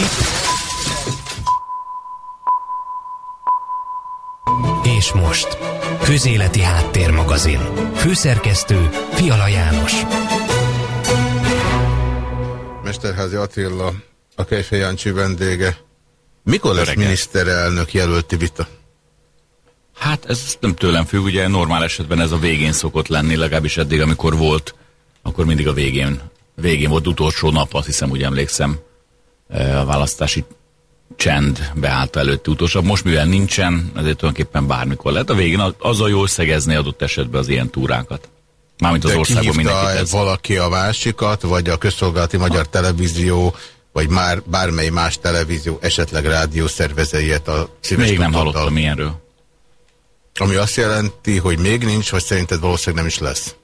Itt. És most. Közéleti Háttérmagazin. Főszerkesztő Fiala János. Mesterházi Attila, a Kejfej Jancsi vendége. Mikor lesz miniszterelnök jelölti vita? Hát ez nem tőlem függ, ugye normál esetben ez a végén szokott lenni, legalábbis eddig, amikor volt, akkor mindig a végén, végén volt utolsó nap, azt hiszem, úgy emlékszem, a választási csend beállt előtti utolsó. Most mivel nincsen, ezért tulajdonképpen bármikor lehet. A végén az a jól szegezni adott esetben az ilyen túrákat. Mármint az országban mindenki ez. valaki a másikat, vagy a közszolgálati magyar televízió, vagy már bármely más televízió, esetleg rádió szervezeiet a szíves Még nem hallottam ilyenről. Ami azt jelenti, hogy még nincs, vagy szerinted valószínűleg nem is lesz?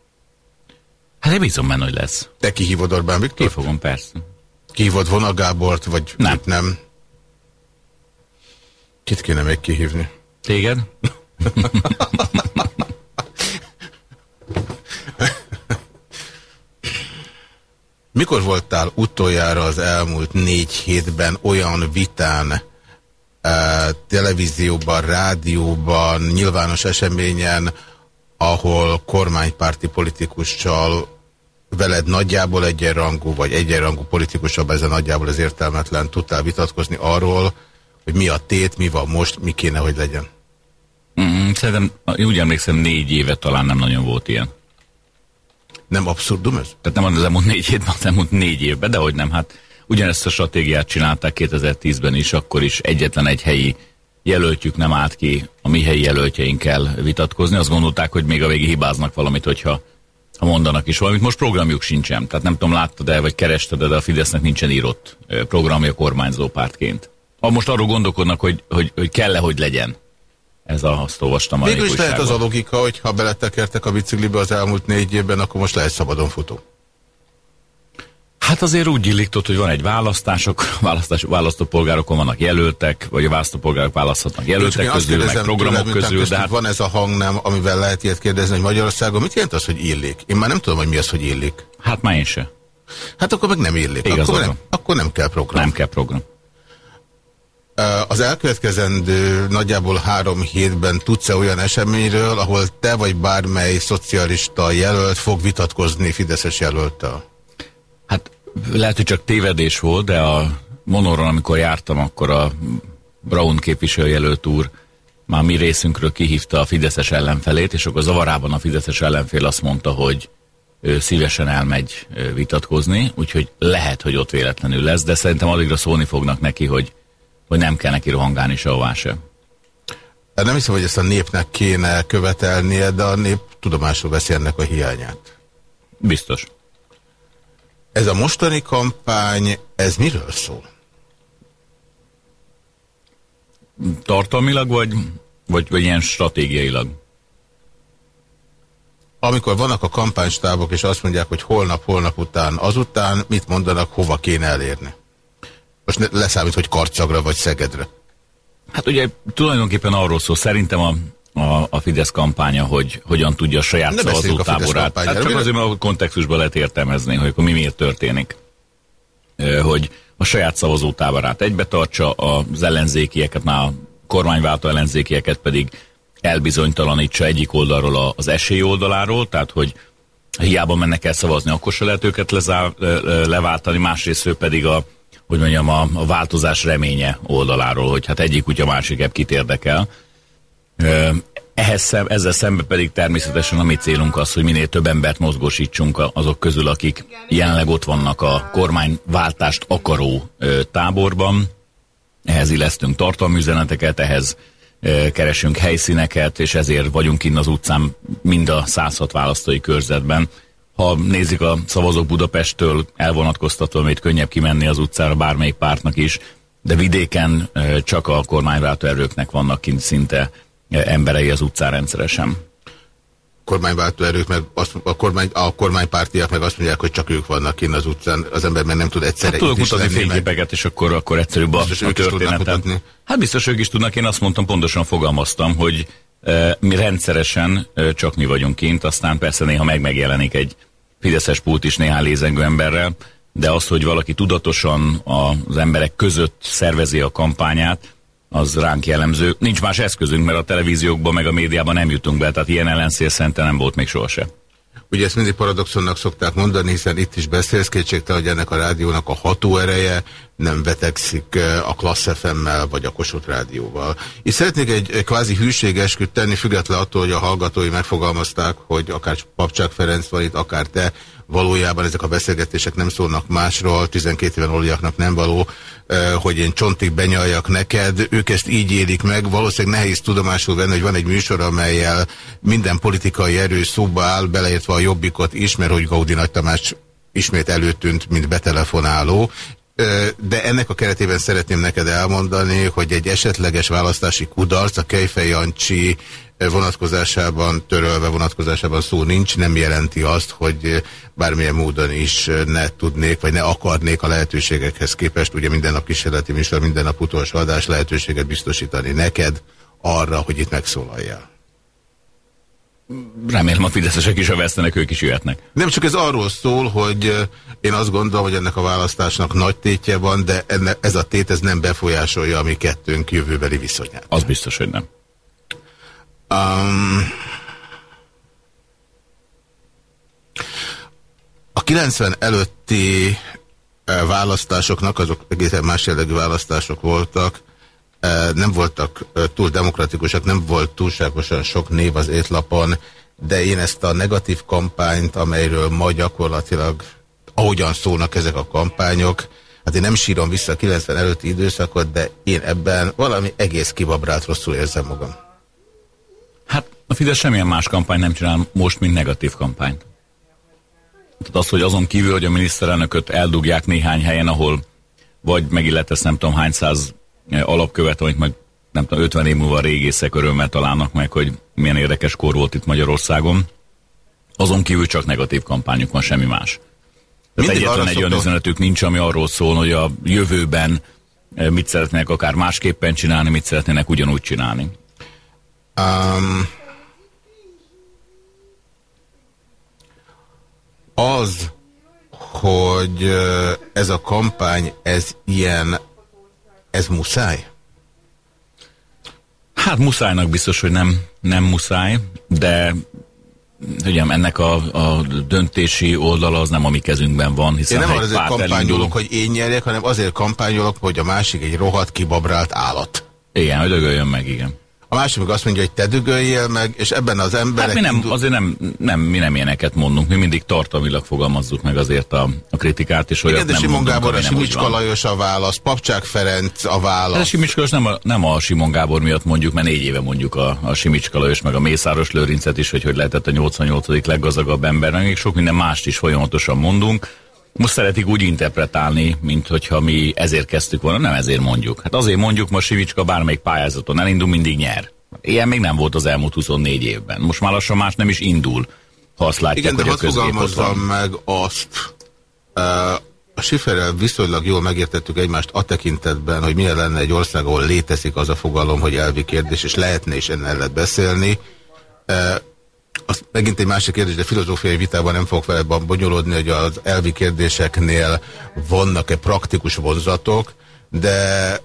Hát én bízom benne, hogy lesz. Te kihívod Orbán Viktor? Kifogom, persze. Kihívod Vona Gábort, vagy nem. nem? Kit kéne még kihívni? Téged? Mikor voltál utoljára az elmúlt négy hétben olyan vitán, televízióban, rádióban, nyilvános eseményen, ahol kormánypárti politikussal veled nagyjából egyenrangú, vagy egyenrangú politikusabb, ezen nagyjából az értelmetlen tudtál vitatkozni arról, hogy mi a tét, mi van most, mi kéne, hogy legyen? Mm, szerintem, úgy emlékszem, négy éve talán nem nagyon volt ilyen. Nem abszurdum ez? Tehát nem az elmúlt négy évben, az elmúlt négy évben, de hogy nem, hát ugyanezt a stratégiát csinálták 2010-ben is, akkor is egyetlen egy helyi jelöltjük nem állt ki a mi helyi jelöltjeinkkel vitatkozni. Azt gondolták, hogy még a végig hibáznak valamit, hogyha ha mondanak is valamit. Most programjuk sincsen. Tehát nem tudom, láttad-e, vagy kerested de a Fidesznek nincsen írott programja kormányzó pártként. Ha most arról gondolkodnak, hogy, hogy, hogy kell-e, hogy legyen. Ez a, azt olvastam a Végül is lehet az a logika, hogy ha beletekertek a biciklibe az elmúlt négy évben, akkor most lehet szabadon futó. Hát azért úgy illik, hogy van egy választások, választás, választópolgárokon vannak jelöltek, vagy a választópolgárok választhatnak jelöltek közül, meg programok tőlem, közül. De hát... Van ez a hang nem, amivel lehet ilyet kérdezni, hogy Magyarországon mit jelent az, hogy illik? Én már nem tudom, hogy mi az, hogy illik. Hát már én se. Hát akkor meg nem illik. akkor nem, akkor nem kell program. Nem kell program. Az elkövetkezendő nagyjából három hétben tudsz-e olyan eseményről, ahol te vagy bármely szocialista jelölt fog vitatkozni Fideszes jelölttel? Lehet, hogy csak tévedés volt, de a Monoron, amikor jártam, akkor a Brown képviselőjelölt úr már mi részünkről kihívta a Fideszes ellenfelét, és akkor zavarában a Fideszes ellenfél azt mondta, hogy ő szívesen elmegy vitatkozni, úgyhogy lehet, hogy ott véletlenül lesz, de szerintem addigra szólni fognak neki, hogy hogy nem kell neki rohangálni sehová sem. Hát nem hiszem, hogy ezt a népnek kéne követelnie, de a nép tudomásul veszi ennek a hiányát. Biztos. Ez a mostani kampány, ez miről szól? Tartalmilag, vagy, vagy, vagy ilyen stratégiailag? Amikor vannak a kampánystábok, és azt mondják, hogy holnap, holnap után, azután, mit mondanak, hova kéne elérni? Most leszámít, hogy Karcagra vagy Szegedre. Hát ugye tulajdonképpen arról szól, szerintem a, a, a Fidesz kampánya, hogy hogyan tudja a saját ne szavazótáborát. Hát csak azért, mert a kontextusban lehet értelmezni, hogy akkor mi miért történik. Hogy a saját szavazótáborát egybe tartsa, az ellenzékieket, már a kormányváltó ellenzékieket pedig elbizonytalanítsa egyik oldalról az esély oldaláról, tehát hogy hiába mennek el szavazni, akkor se lehet őket lezá, leváltani, másrészt pedig a, hogy mondjam, a, a változás reménye oldaláról, hogy hát egyik kutya másik ebb kit érdekel. Ehhez szem, ezzel szembe pedig természetesen a mi célunk az, hogy minél több embert mozgósítsunk azok közül, akik jelenleg ott vannak a kormányváltást akaró táborban. Ehhez illesztünk tartalműzeneteket, ehhez ö, keresünk helyszíneket, és ezért vagyunk innen az utcán mind a 106 választói körzetben ha nézik a szavazók Budapesttől, elvonatkoztatva, amit könnyebb kimenni az utcára bármelyik pártnak is, de vidéken csak a kormányváltó erőknek vannak kint szinte emberei az utcán rendszeresen. Kormányváltó erők, meg azt, a, kormány, a kormánypártiak meg azt mondják, hogy csak ők vannak kint az utcán, az ember meg nem tud egyszerre hát tudok mutatni fényképeket, és akkor, akkor egyszerűbb a, a történetet. Hát biztos ők is tudnak, én azt mondtam, pontosan fogalmaztam, hogy mi rendszeresen csak mi vagyunk kint, aztán persze néha meg megjelenik egy Fideszes pult is néhány lézengő emberrel, de az, hogy valaki tudatosan az emberek között szervezi a kampányát, az ránk jellemző. Nincs más eszközünk, mert a televíziókban meg a médiában nem jutunk be, tehát ilyen ellenszél szente nem volt még sohasem. Ugye ezt mindig paradoxonnak szokták mondani, hiszen itt is beszélsz kétségtelen, hogy ennek a rádiónak a hatóereje nem betegszik a Klassz FM-mel vagy a Kossuth rádióval. És szeretnék egy kvázi hűségesküt tenni, független attól, hogy a hallgatói megfogalmazták, hogy akár Papcsák Ferenc van itt, akár te, valójában ezek a beszélgetések nem szólnak másról, 12 éven oliaknak nem való, hogy én csontig benyaljak neked, ők ezt így élik meg, valószínűleg nehéz tudomásul venni, hogy van egy műsor, amelyel minden politikai erő szóba áll, beleértve a jobbikot is, mert hogy Gaudi Nagy Tamás ismét előtűnt, mint betelefonáló, de ennek a keretében szeretném neked elmondani, hogy egy esetleges választási kudarc a Kejfej Jancsi vonatkozásában, törölve vonatkozásában szó nincs, nem jelenti azt, hogy bármilyen módon is ne tudnék, vagy ne akarnék a lehetőségekhez képest, ugye minden nap kísérleti műsor, minden nap utolsó adás lehetőséget biztosítani neked arra, hogy itt megszólaljál. Remélem a fideszesek is, ha vesztenek, ők is jöhetnek. Nem csak ez arról szól, hogy én azt gondolom, hogy ennek a választásnak nagy tétje van, de enne, ez a tét ez nem befolyásolja a mi kettőnk jövőbeli viszonyát. Az biztos, hogy nem. Um, a 90 előtti választásoknak, azok egészen más jellegű választások voltak, nem voltak túl demokratikusak, nem volt túlságosan sok név az étlapon, de én ezt a negatív kampányt, amelyről ma gyakorlatilag, ahogyan szólnak ezek a kampányok, hát én nem sírom vissza a 90 előtti időszakot, de én ebben valami egész kibabrált rosszul érzem magam. Hát a Fidesz semmilyen más kampány nem csinál most, mint negatív kampányt. Tehát az, hogy azon kívül, hogy a miniszterelnököt eldugják néhány helyen, ahol vagy megilletesz nem tudom hány száz alapkövet, amit majd nem tudom, 50 év múlva régészek örömmel találnak meg, hogy milyen érdekes kor volt itt Magyarországon. Azon kívül csak negatív kampányuk van, semmi más. Tehát Mindig egyetlen egy olyan üzenetük nincs, ami arról szól, hogy a jövőben eh, mit szeretnének akár másképpen csinálni, mit szeretnének ugyanúgy csinálni. Um, az, hogy ez a kampány, ez ilyen, ez muszáj? Hát muszájnak biztos, hogy nem, nem muszáj, de ugye ennek a, a döntési oldala az nem a mi kezünkben van, hiszen én nem azért kampányolok, elindul... hogy én nyerjek, hanem azért kampányolok, hogy a másik egy rohadt kibabrált állat. Igen, hogy dögöljön meg, igen. A másik meg azt mondja, hogy te dügöljél meg, és ebben az emberek... Hát mi nem, indul... azért nem, nem, mi nem ilyeneket mondunk, mi mindig tartalmilag fogalmazzuk meg azért a, a kritikát, és olyat Igen, nem Simon Gábor, a Simicska Lajos a válasz, Papcsák Ferenc a válasz. Hát a Simicska Lajos nem a, nem a Simon Gábor miatt mondjuk, mert négy éve mondjuk a, a Simicska Lajos, meg a Mészáros Lőrincet is, hogy hogy lehetett a 88. leggazdagabb ember, még sok minden mást is folyamatosan mondunk most szeretik úgy interpretálni, mint hogyha mi ezért kezdtük volna, nem ezért mondjuk. Hát azért mondjuk, most Sivicska bármelyik pályázaton elindul, mindig nyer. Ilyen még nem volt az elmúlt 24 évben. Most már lassan más nem is indul, ha azt látják, Igen, hogy de a van. meg azt, uh, a Schifferrel viszonylag jól megértettük egymást a tekintetben, hogy milyen lenne egy ország, ahol létezik az a fogalom, hogy elvi kérdés, és lehetne is ennél lehet beszélni. Uh, az megint egy másik kérdés, de filozófiai vitában nem fogok vele bonyolódni, hogy az elvi kérdéseknél vannak-e praktikus vonzatok, de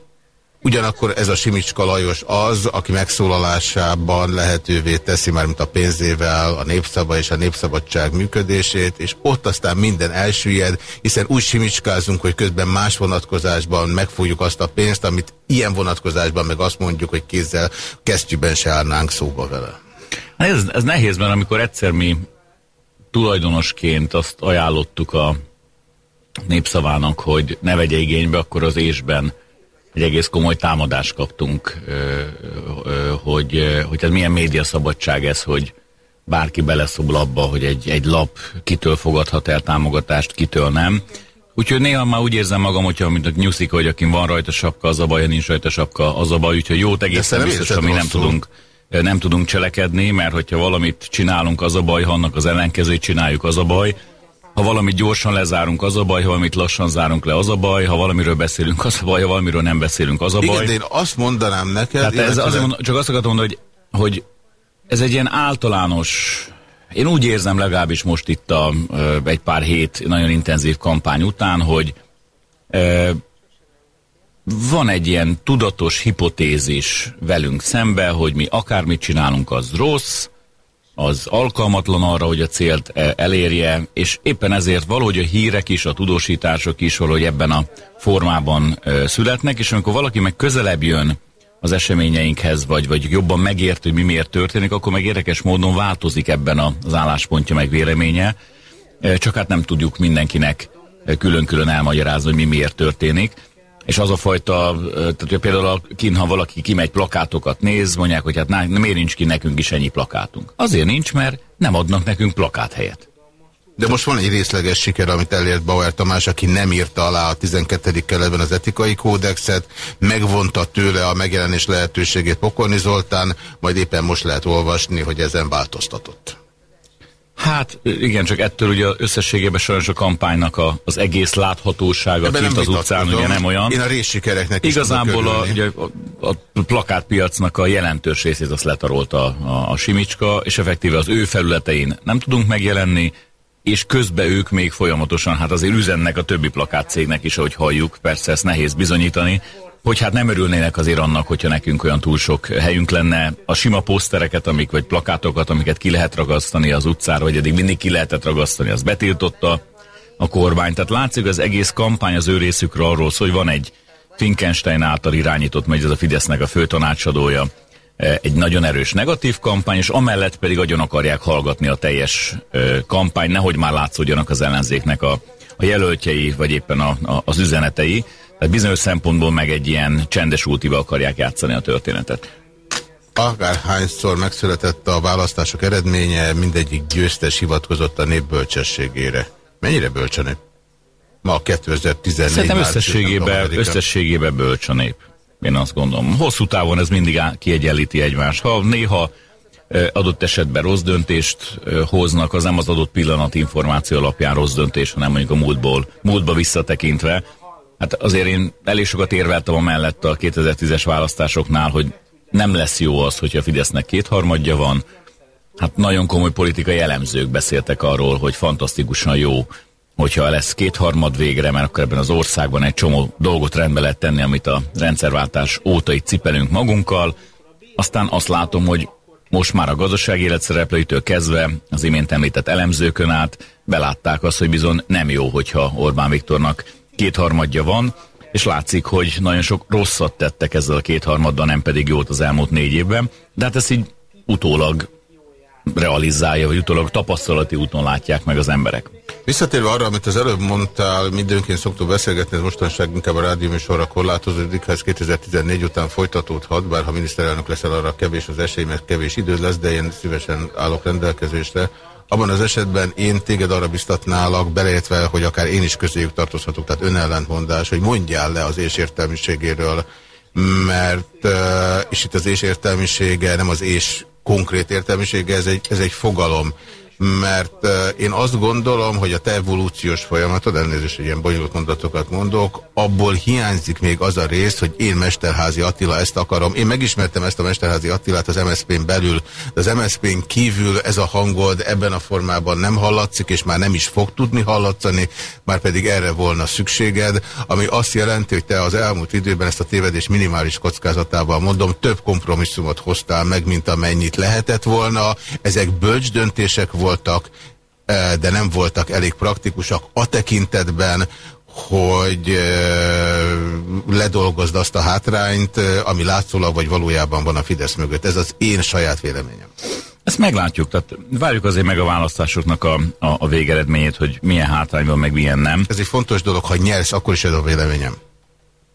ugyanakkor ez a Simicska Lajos az, aki megszólalásában lehetővé teszi már, mint a pénzével a népszaba és a népszabadság működését, és ott aztán minden elsüllyed, hiszen úgy simicskázunk, hogy közben más vonatkozásban megfújjuk azt a pénzt, amit ilyen vonatkozásban meg azt mondjuk, hogy kézzel kesztyűben se állnánk szóba vele. Ez, ez nehéz, mert amikor egyszer mi tulajdonosként azt ajánlottuk a népszavának, hogy ne vegye igénybe, akkor az ésben egy egész komoly támadást kaptunk, hogy, hogy ez milyen médiaszabadság ez, hogy bárki beleszobl abba, hogy egy, egy lap kitől fogadhat el támogatást, kitől nem. Úgyhogy néha már úgy érzem magam, hogyha mint a nyuszik, hogy akin van rajta sapka, az a baj, nincs rajta sapka, az a baj, úgyhogy jó, egészen biztos, mi nem tudunk nem tudunk cselekedni, mert hogyha valamit csinálunk, az a baj, ha annak az ellenkezőt csináljuk, az a baj. Ha valamit gyorsan lezárunk, az a baj, ha valamit lassan zárunk le, az a baj, ha valamiről beszélünk, az a baj, ha valamiről nem beszélünk, az a baj. Igen, de én azt mondanám neked... Tehát ez azért mond, csak azt akartam mondani, hogy, hogy ez egy ilyen általános én úgy érzem legalábbis most itt a, egy pár hét nagyon intenzív kampány után, hogy van egy ilyen tudatos hipotézis velünk szembe, hogy mi akármit csinálunk, az rossz, az alkalmatlan arra, hogy a célt elérje, és éppen ezért valahogy a hírek is, a tudósítások is valahogy ebben a formában születnek, és amikor valaki meg közelebb jön az eseményeinkhez, vagy, vagy jobban megért, hogy mi miért történik, akkor meg érdekes módon változik ebben az álláspontja meg véleménye, csak hát nem tudjuk mindenkinek külön-külön elmagyarázni, hogy mi miért történik. És az a fajta, tehát hogy például a kin, ha valaki kimegy plakátokat néz, mondják, hogy hát miért nincs ki nekünk is ennyi plakátunk. Azért nincs, mert nem adnak nekünk plakát helyet. De most van egy részleges siker, amit elért Bauer Tamás, aki nem írta alá a 12. keletben az etikai kódexet, megvonta tőle a megjelenés lehetőségét Pokorni Zoltán, majd éppen most lehet olvasni, hogy ezen változtatott. Hát igen, csak ettől ugye összességében sajnos a kampánynak a, az egész láthatósága Ebben kint az utcán ugye nem olyan. Én a részsikereknek Igazából a, ugye, a, a plakátpiacnak a jelentős részét azt letarolta a, a Simicska, és effektíve az ő felületein nem tudunk megjelenni, és közben ők még folyamatosan, hát azért üzennek a többi plakátcégnek is, ahogy halljuk, persze ezt nehéz bizonyítani, hogy hát nem örülnének azért annak, hogyha nekünk olyan túl sok helyünk lenne. A sima posztereket, amik, vagy plakátokat, amiket ki lehet ragasztani az utcára, vagy eddig mindig ki lehetett ragasztani, az betiltotta a kormány. Tehát látszik, az egész kampány az ő részükről arról szól, hogy van egy Finkenstein által irányított, megy ez a Fidesznek a főtanácsadója, e, egy nagyon erős negatív kampány, és amellett pedig agyon akarják hallgatni a teljes e, kampány, nehogy már látszódjanak az ellenzéknek a, a jelöltjei, vagy éppen a, a, az üzenetei. Tehát bizonyos szempontból meg egy ilyen csendes útival akarják játszani a történetet. Akárhányszor megszületett a választások eredménye, mindegyik győztes hivatkozott a nép bölcsességére. Mennyire bölcs a nép? Ma a 2014 Szerintem összességében, összességében bölcs a nép. Én azt gondolom. Hosszú távon ez mindig kiegyenlíti egymást. Ha néha adott esetben rossz döntést hoznak, az nem az adott pillanat információ alapján rossz döntés, hanem mondjuk a múltból, múltba visszatekintve, Hát azért én elég sokat érveltem a mellett a 2010-es választásoknál, hogy nem lesz jó az, hogyha a Fidesznek kétharmadja van. Hát nagyon komoly politikai elemzők beszéltek arról, hogy fantasztikusan jó, hogyha lesz kétharmad végre, mert akkor ebben az országban egy csomó dolgot rendbe lehet tenni, amit a rendszerváltás óta itt cipelünk magunkkal. Aztán azt látom, hogy most már a gazdasági élet szereplőitől kezdve, az imént említett elemzőkön át belátták azt, hogy bizony nem jó, hogyha Orbán Viktornak kétharmadja van, és látszik, hogy nagyon sok rosszat tettek ezzel a kétharmaddal, nem pedig jót az elmúlt négy évben, de hát ezt így utólag realizálja, vagy utólag tapasztalati úton látják meg az emberek. Visszatérve arra, amit az előbb mondtál, mindenként szoktuk beszélgetni, ez mostanság inkább a rádióműsorra korlátozódik, ha ez 2014 után folytatódhat, bár ha miniszterelnök leszel arra kevés az esély, mert kevés idő lesz, de én szívesen állok rendelkezésre, abban az esetben én téged arra biztatnálak, beleértve, hogy akár én is közéjük tartozhatok, tehát önellentmondás, hogy mondjál le az és mert, és itt az és nem az és konkrét értelmisége, ez egy, ez egy fogalom mert én azt gondolom, hogy a te evolúciós folyamatod, elnézést, hogy ilyen bonyolult mondatokat mondok, abból hiányzik még az a rész, hogy én Mesterházi Attila ezt akarom. Én megismertem ezt a Mesterházi Attilát az MSZP-n belül, de az MSZP-n kívül ez a hangod ebben a formában nem hallatszik, és már nem is fog tudni hallatszani, már pedig erre volna szükséged, ami azt jelenti, hogy te az elmúlt időben ezt a tévedés minimális kockázatával mondom, több kompromisszumot hoztál meg, mint amennyit lehetett volna. Ezek bölcs döntések voltak, voltak, eh, de nem voltak elég praktikusak a tekintetben, hogy eh, ledolgozd azt a hátrányt, eh, ami látszólag vagy valójában van a Fidesz mögött. Ez az én saját véleményem. Ezt meglátjuk, tehát várjuk azért meg a választásoknak a, a, a végeredményét, hogy milyen hátrány van, meg milyen nem. Ez egy fontos dolog, ha nyersz, akkor is ez a véleményem.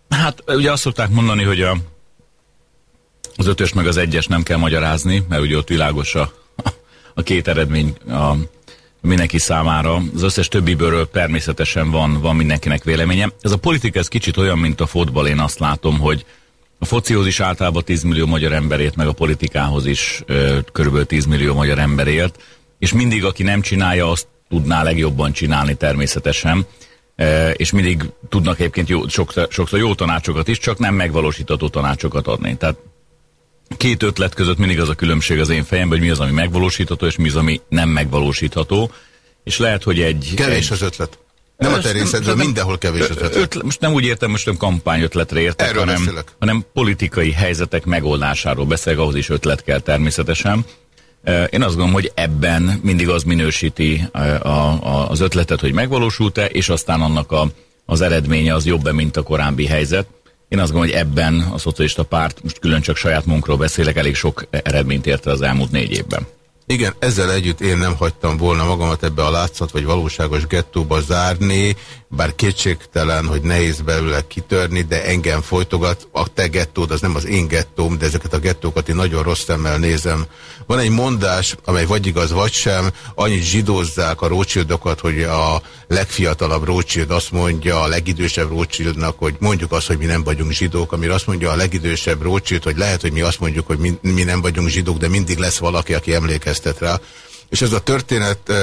Hát ugye azt szokták mondani, hogy a, az ötös meg az egyes nem kell magyarázni, mert ugye ott világos a, a két eredmény a mindenki számára. Az összes többiből természetesen van, van mindenkinek véleménye. Ez a politika ez kicsit olyan, mint a fotball, én azt látom, hogy a focihoz is általában 10 millió magyar emberért, meg a politikához is ö, körülbelül 10 millió magyar emberért, és mindig, aki nem csinálja, azt tudná legjobban csinálni természetesen, e, és mindig tudnak egyébként jó, sokszor, sokszor jó tanácsokat is, csak nem megvalósítató tanácsokat adni. Tehát két ötlet között mindig az a különbség az én fejemben, hogy mi az, ami megvalósítható, és mi az, ami nem megvalósítható. És lehet, hogy egy... Kevés egy... az ötlet. Nem a természetről, mindenhol kevés az ötlet. ötlet. Most nem úgy értem, most nem kampányötletre értek, Erről hanem, hanem politikai helyzetek megoldásáról beszélek, ahhoz is ötlet kell természetesen. Én azt gondolom, hogy ebben mindig az minősíti a, a, az ötletet, hogy megvalósult-e, és aztán annak a, az eredménye az jobb mint a korábbi helyzet. Én azt gondolom, hogy ebben a szocialista párt, most külön csak saját munkról beszélek, elég sok eredményt érte az elmúlt négy évben. Igen, ezzel együtt én nem hagytam volna magamat ebbe a látszat vagy valóságos gettóba zárni, bár kétségtelen, hogy nehéz belőle kitörni, de engem folytogat. A te gettód az nem az én gettóm, de ezeket a gettókat én nagyon rossz szemmel nézem. Van egy mondás, amely vagy igaz, vagy sem, annyit zsidózzák a Rothschildokat, hogy a legfiatalabb Rothschild azt mondja a legidősebb Rothschildnak, hogy mondjuk azt, hogy mi nem vagyunk zsidók, amire azt mondja a legidősebb Rothschild, hogy lehet, hogy mi azt mondjuk, hogy mi, mi nem vagyunk zsidók, de mindig lesz valaki, aki emlékeztet rá és ez a történet uh,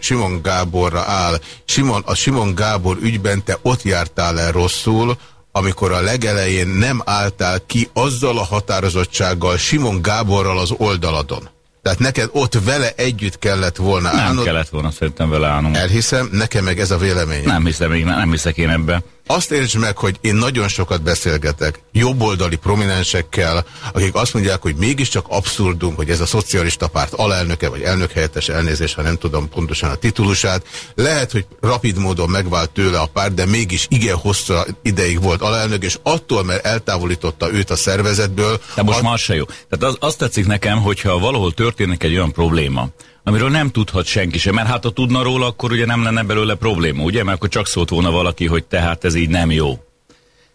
Simon Gáborra áll. Simon, a Simon Gábor ügyben te ott jártál el rosszul, amikor a legelején nem álltál ki azzal a határozottsággal Simon Gáborral az oldaladon. Tehát neked ott vele együtt kellett volna állnod. Nem kellett volna szerintem vele állnom. Elhiszem, nekem meg ez a vélemény. Nem hiszem, még nem, hiszek én ebbe. Azt értsd meg, hogy én nagyon sokat beszélgetek jobboldali prominensekkel, akik azt mondják, hogy mégiscsak abszurdum, hogy ez a szocialista párt alelnöke, vagy elnök helyettes elnézés, ha nem tudom pontosan a titulusát. Lehet, hogy rapid módon megvált tőle a párt, de mégis igen hosszú ideig volt alelnök, és attól, mert eltávolította őt a szervezetből... De most már se jó. Tehát az, azt tetszik nekem, hogyha valahol történik egy olyan probléma, amiről nem tudhat senki sem, mert hát ha tudna róla, akkor ugye nem lenne belőle probléma, ugye? Mert akkor csak szólt volna valaki, hogy tehát ez így nem jó.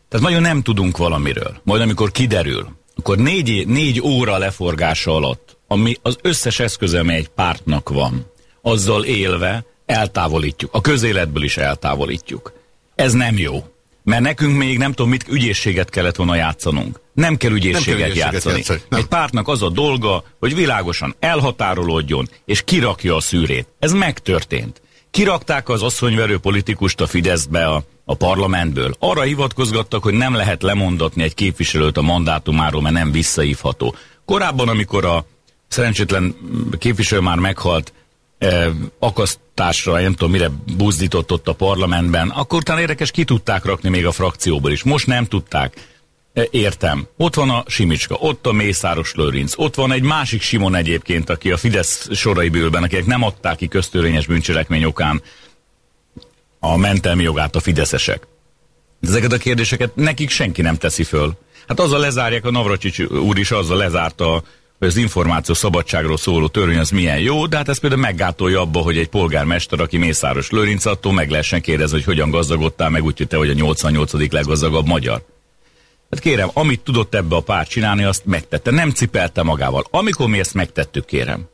Tehát nagyon nem tudunk valamiről. Majd amikor kiderül, akkor négy, négy óra leforgása alatt, ami az összes eszköze, ami egy pártnak van, azzal élve eltávolítjuk. A közéletből is eltávolítjuk. Ez nem jó. Mert nekünk még nem tudom mit, ügyészséget kellett volna játszanunk. Nem kell ügyészséget, nem kell ügyészséget játszani. játszani. Nem. Egy pártnak az a dolga, hogy világosan elhatárolódjon, és kirakja a szűrét. Ez megtörtént. Kirakták az asszonyverő politikust a Fideszbe a, a parlamentből. Arra hivatkozgattak, hogy nem lehet lemondatni egy képviselőt a mandátumáról, mert nem visszaívható. Korábban, amikor a szerencsétlen képviselő már meghalt, akasztásra, nem tudom mire buzdított ott a parlamentben, akkor utána érdekes ki tudták rakni még a frakcióból is. Most nem tudták. Értem. Ott van a Simicska, ott a Mészáros Lőrinc, ott van egy másik Simon egyébként, aki a Fidesz sorai bőlben, akik nem adták ki köztörvényes bűncselekmény okán a mentelmi jogát a fideszesek. Ezeket a kérdéseket nekik senki nem teszi föl. Hát azzal lezárják, a Navracsics úr is azzal lezárta hogy az információ szabadságról szóló törvény az milyen jó, de hát ez például meggátolja abba, hogy egy polgármester, aki Mészáros Lőrinc attól meg lehessen kérdezni, hogy hogyan gazdagodtál meg, úgyhogy te vagy a 88. leggazdagabb magyar. Hát kérem, amit tudott ebbe a párt csinálni, azt megtette. Nem cipelte magával. Amikor mi ezt megtettük, kérem,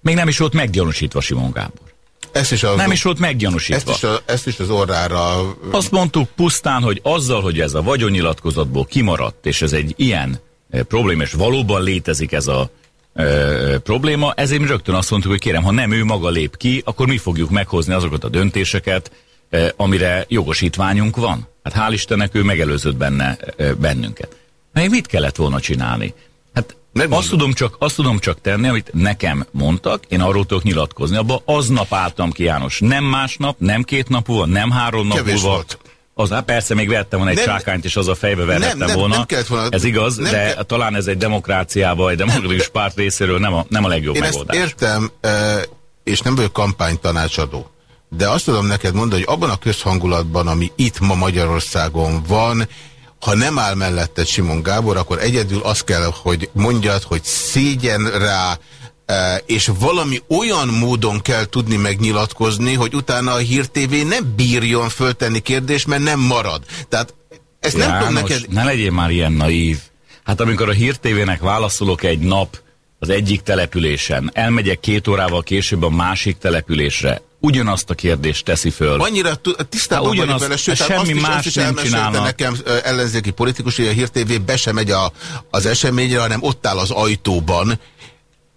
még nem is volt meggyanúsítva Simon Gábor. Ezt is az nem is volt meggyanúsítva. Ezt is, a, ezt is az orrára... Azt mondtuk pusztán, hogy azzal, hogy ez a vagyonnyilatkozatból kimaradt, és ez egy ilyen probléma, és valóban létezik ez a e, probléma, ezért mi rögtön azt mondtuk, hogy kérem, ha nem ő maga lép ki, akkor mi fogjuk meghozni azokat a döntéseket, e, amire jogosítványunk van. Hát hál' Istennek ő megelőzött benne e, bennünket. Még mit kellett volna csinálni? Hát azt tudom, csak, azt tudom csak tenni, amit nekem mondtak, én arról tudok nyilatkozni. Abba aznap álltam ki, János. Nem másnap, nem két nap múlva, nem három nap múlva. Az, hát persze még vettem volna egy nem, csákányt, és az a fejbe verhettem nem, nem, volna. Nem volna. Ez igaz, nem de kell... talán ez egy demokráciában, egy demokratikus párt részéről nem a, nem a legjobb Én megoldás. Ezt értem, és nem vagyok kampánytanácsadó. De azt tudom neked mondani, hogy abban a közhangulatban, ami itt ma Magyarországon van, ha nem áll mellette Simon Gábor, akkor egyedül azt kell, hogy mondjad, hogy szégyen rá, és valami olyan módon kell tudni megnyilatkozni, hogy utána a Hír TV nem bírjon föltenni kérdést, mert nem marad. Tehát ezt János, nem tudom neked... ne legyél már ilyen naív. Hát amikor a Hír TV-nek válaszolok egy nap az egyik településen, elmegyek két órával később a másik településre, ugyanazt a kérdést teszi föl. Annyira tisztában hát vagyok vele, sőt, semmi azt is, más azt is nem csinálnak. nekem ellenzéki politikus, hogy a Hír TV be sem megy a, az eseményre, hanem ott áll az ajtóban,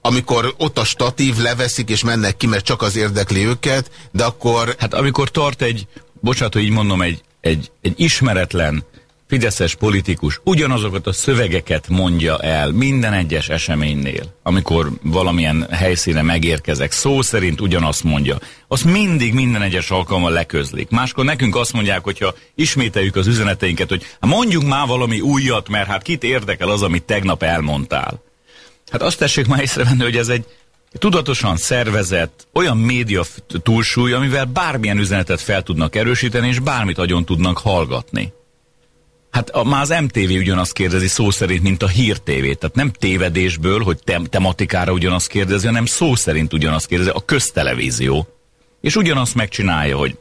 amikor ott a statív leveszik és mennek ki, mert csak az érdekli őket, de akkor... Hát amikor tart egy, bocsánat, hogy így mondom, egy, egy, egy ismeretlen fideszes politikus ugyanazokat a szövegeket mondja el minden egyes eseménynél, amikor valamilyen helyszíne megérkezek, szó szerint ugyanazt mondja, azt mindig minden egyes alkalommal leközlik. Máskor nekünk azt mondják, hogyha ismételjük az üzeneteinket, hogy hát mondjunk már valami újat, mert hát kit érdekel az, amit tegnap elmondtál. Hát azt tessék már észrevenni, hogy ez egy tudatosan szervezett olyan média túlsúly, amivel bármilyen üzenetet fel tudnak erősíteni, és bármit agyon tudnak hallgatni. Hát a, már az MTV ugyanazt kérdezi szó szerint, mint a Hír TV. Tehát nem tévedésből, hogy tem tematikára ugyanazt kérdezi, hanem szó szerint ugyanazt kérdezi a köztelevízió. És ugyanazt megcsinálja, hogy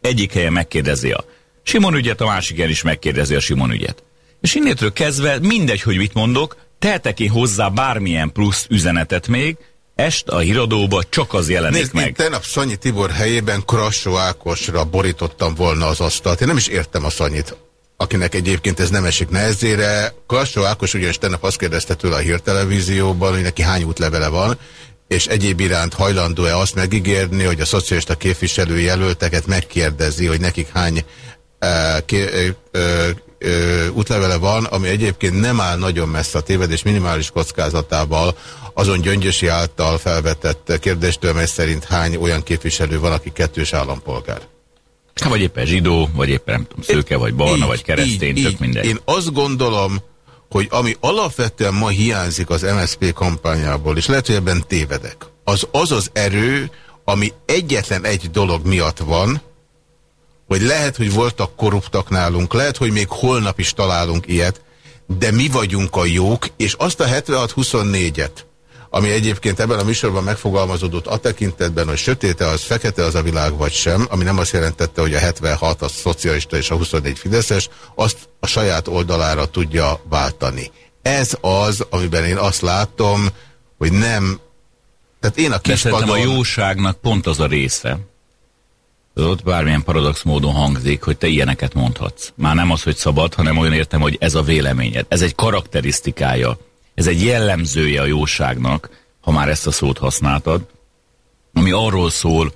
egyik helyen megkérdezi a Simon ügyet, a másik helyen is megkérdezi a Simon ügyet. És innétől kezdve mindegy, hogy mit mondok, tehetek én hozzá bármilyen plusz üzenetet még, est a híradóba csak az jelenik Nézd, meg. Én tegnap Szanyi Tibor helyében Krassó Ákosra borítottam volna az asztalt. Én nem is értem a Szanyit akinek egyébként ez nem esik nehezére. Kassó Ákos ugyanis tegnap azt kérdezte tőle a hírtelevízióban, hogy neki hány útlevele van, és egyéb iránt hajlandó-e azt megígérni, hogy a szocialista képviselő jelölteket megkérdezi, hogy nekik hány uh, ké, uh, uh, útlevele van, ami egyébként nem áll nagyon messze a tévedés minimális kockázatával azon Gyöngyösi által felvetett kérdéstől, mely szerint hány olyan képviselő van, aki kettős állampolgár. Hát, vagy éppen zsidó, vagy éppen nem tudom, szőke, vagy barna, így, vagy keresztény, így, tök minden. Én azt gondolom, hogy ami alapvetően ma hiányzik az MSZP kampányából, és lehet, hogy ebben tévedek, az az az erő, ami egyetlen egy dolog miatt van, hogy lehet, hogy voltak korruptak nálunk, lehet, hogy még holnap is találunk ilyet, de mi vagyunk a jók, és azt a 76-24-et, ami egyébként ebben a műsorban megfogalmazódott a tekintetben, hogy sötéte az, fekete az a világ vagy sem, ami nem azt jelentette, hogy a 76 a szocialista és a 24 fideszes, azt a saját oldalára tudja váltani. Ez az, amiben én azt látom, hogy nem... Tehát én a kispadon... a jóságnak pont az a része, ott bármilyen paradox módon hangzik, hogy te ilyeneket mondhatsz. Már nem az, hogy szabad, hanem olyan értem, hogy ez a véleményed. Ez egy karakterisztikája ez egy jellemzője a jóságnak, ha már ezt a szót használtad, ami arról szól,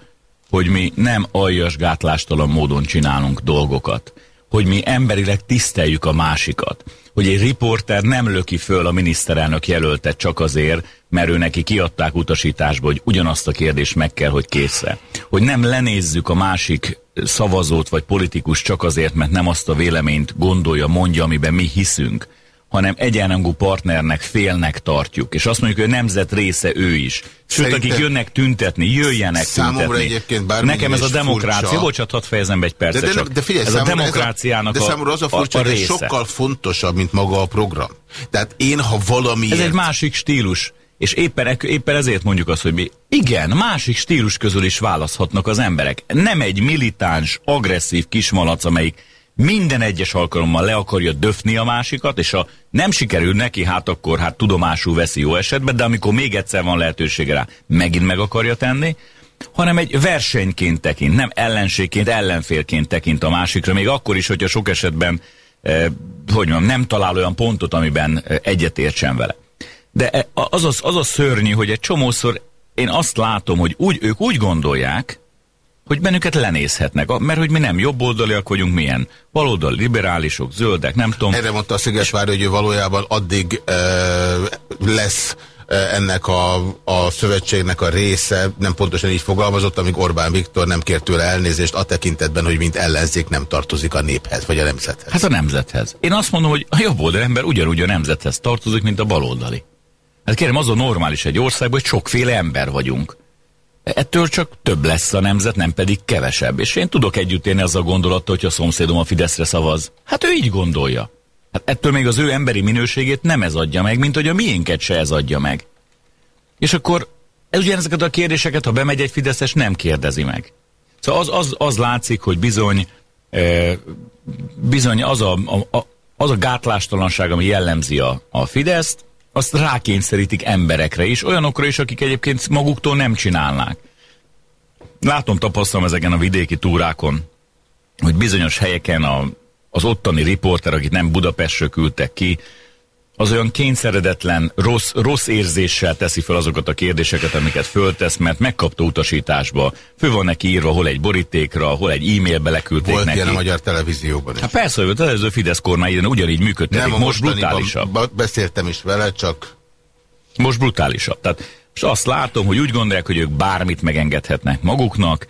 hogy mi nem aljas gátlástalan módon csinálunk dolgokat, hogy mi emberileg tiszteljük a másikat, hogy egy riporter nem löki föl a miniszterelnök jelöltet csak azért, mert ő neki kiadták utasításba, hogy ugyanazt a kérdést meg kell, hogy készre. Hogy nem lenézzük a másik szavazót vagy politikus csak azért, mert nem azt a véleményt gondolja, mondja, amiben mi hiszünk, hanem egyenrangú partnernek, félnek tartjuk. És azt mondjuk, hogy a nemzet része ő is. Sőt, Szerintem akik jönnek tüntetni, jöjjenek számomra tüntetni. Egyébként Nekem ez a demokrácia, furcsa. bocsánat, hadd fejezem be egy percet de, de. De figyelj, ez a demokráciának ez a, de számomra az a furcsa, a, a hogy sokkal fontosabb, mint maga a program. Tehát én, ha valami. Ez egy másik stílus. És éppen, éppen ezért mondjuk azt, hogy mi igen, másik stílus közül is választhatnak az emberek. Nem egy militáns, agresszív kismalac, amelyik minden egyes alkalommal le akarja döfni a másikat, és ha nem sikerül neki, hát akkor hát tudomásul veszi jó esetben, de amikor még egyszer van lehetősége rá, megint meg akarja tenni, hanem egy versenyként tekint, nem ellenségként, ellenfélként tekint a másikra, még akkor is, hogyha sok esetben eh, hogy mondjam, nem talál olyan pontot, amiben eh, egyetértsen vele. De eh, az, az, az a szörnyű, hogy egy csomószor én azt látom, hogy úgy, ők úgy gondolják, hogy bennünket lenézhetnek, mert hogy mi nem jobboldaliak vagyunk, milyen baloldal, liberálisok, zöldek, nem tudom. Erre mondta a Szigesvár, hogy ő valójában addig e, lesz ennek a, a szövetségnek a része, nem pontosan így fogalmazott, amíg Orbán Viktor nem kért tőle elnézést a tekintetben, hogy mint ellenzék nem tartozik a néphez, vagy a nemzethez. Hát a nemzethez. Én azt mondom, hogy a jobboldali ember ugyanúgy a nemzethez tartozik, mint a baloldali. Hát kérem, az a normális egy országban, hogy sokféle ember vagyunk. Ettől csak több lesz a nemzet, nem pedig kevesebb. És én tudok együtt élni azzal gondolattal, hogy a szomszédom a Fideszre szavaz. Hát ő így gondolja. Hát ettől még az ő emberi minőségét nem ez adja meg, mint hogy a miénket se ez adja meg. És akkor ez ugyanezeket a kérdéseket, ha bemegy egy Fideszes, nem kérdezi meg. Szóval az, az, az látszik, hogy bizony, e, bizony az a, a, az a gátlástalanság, ami jellemzi a, a Fideszt, azt rákényszerítik emberekre is, olyanokra is, akik egyébként maguktól nem csinálnák. Látom, tapasztalom ezeken a vidéki túrákon, hogy bizonyos helyeken a, az ottani riporter, akit nem Budapestről küldtek ki, az olyan kényszeredetlen, rossz, rossz érzéssel teszi fel azokat a kérdéseket, amiket föltesz, mert megkapta utasításba. Fő van neki írva, hol egy borítékra, hol egy e-mailbe leküldték Volt neki. ilyen a magyar televízióban is. Hát persze, hogy az előző Fidesz kormány ugyanígy működtetik. Nem, most brutálisabb. Beszéltem is vele, csak... Most brutálisabb. Tehát és azt látom, hogy úgy gondolják, hogy ők bármit megengedhetnek maguknak,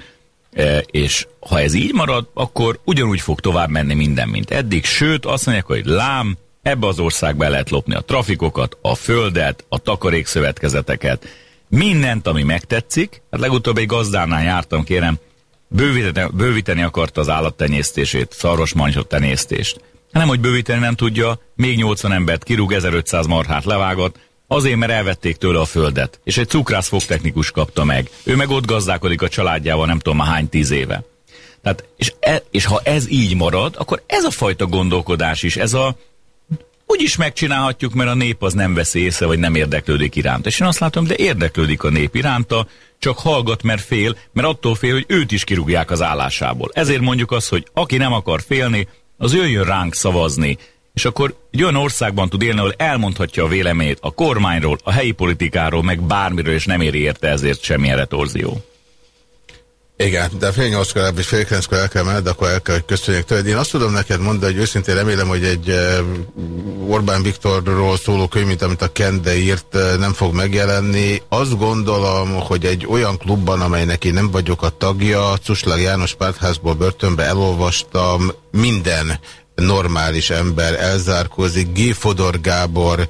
e, és ha ez így marad, akkor ugyanúgy fog tovább menni minden, mint eddig. Sőt, azt mondják, hogy lám, Ebbe az országba lehet lopni a trafikokat, a földet, a takarékszövetkezeteket, mindent, ami megtetszik. Hát legutóbb egy gazdánál jártam, kérem, bővíteni, bővíteni akarta az állattenyésztését, szarvasmancsot tenyésztést. Nem, hogy bővíteni nem tudja, még 80 embert kirúg, 1500 marhát levágott, azért, mert elvették tőle a földet, és egy cukrász fogtechnikus kapta meg. Ő meg ott gazdálkodik a családjával nem tudom hány tíz éve. Tehát, és, e, és ha ez így marad, akkor ez a fajta gondolkodás is, ez a úgy is megcsinálhatjuk, mert a nép az nem veszi észre, vagy nem érdeklődik iránta. És én azt látom, de érdeklődik a nép iránta, csak hallgat, mert fél, mert attól fél, hogy őt is kirúgják az állásából. Ezért mondjuk azt, hogy aki nem akar félni, az jöjjön ránk szavazni. És akkor egy olyan országban tud élni, ahol elmondhatja a véleményét a kormányról, a helyi politikáról, meg bármiről, és nem éri érte ezért semmilyen retorzió. Igen, de fél nyolckor, legalábbis fél kilenckor el kell menned, akkor el kell, hogy köszönjük tőled. Én azt tudom neked mondani, hogy őszintén remélem, hogy egy uh, Orbán Viktorról szóló könyv, mint amit a Kende írt, uh, nem fog megjelenni. Azt gondolom, hogy egy olyan klubban, amelynek én nem vagyok a tagja, Cuslag János pártházból börtönbe elolvastam, minden normális ember elzárkózik, G. Fodor Gábor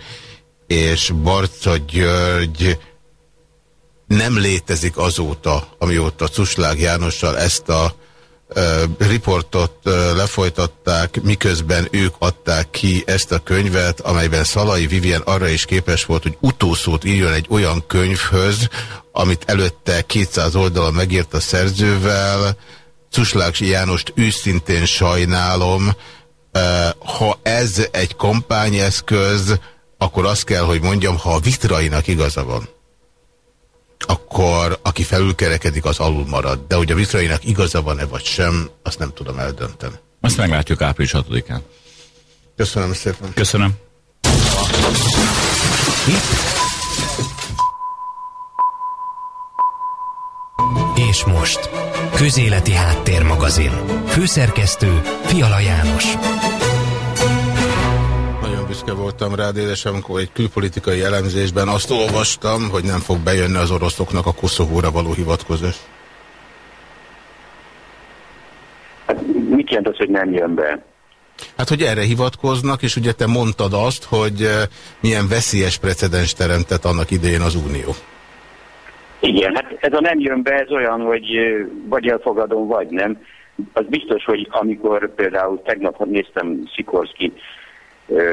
és Barca György nem létezik azóta, amióta Cuslág Jánossal ezt a uh, riportot uh, lefolytatták, miközben ők adták ki ezt a könyvet, amelyben Szalai Vivien arra is képes volt, hogy utószót írjon egy olyan könyvhöz, amit előtte 200 oldalon megírt a szerzővel. Cuslág Jánost őszintén sajnálom. Ha ez egy kampányeszköz, akkor azt kell, hogy mondjam, ha a Vitrainak igaza van akkor aki felülkerekedik, az alul marad. De hogy a vitrainak igaza van-e vagy sem, azt nem tudom eldönteni. Azt meglátjuk április 6-án. Köszönöm szépen. Köszönöm. És most, Közéleti Háttérmagazin. Főszerkesztő Fiala János büszke voltam rá, édesem, amikor egy külpolitikai elemzésben azt olvastam, hogy nem fog bejönni az oroszoknak a Koszovóra való hivatkozás. Hát mit jelent az, hogy nem jön be? Hát, hogy erre hivatkoznak, és ugye te mondtad azt, hogy eh, milyen veszélyes precedens teremtett annak idején az Unió. Igen, hát ez a nem jön be, ez olyan, hogy eh, vagy elfogadom, vagy nem. Az biztos, hogy amikor például tegnap néztem Sikorski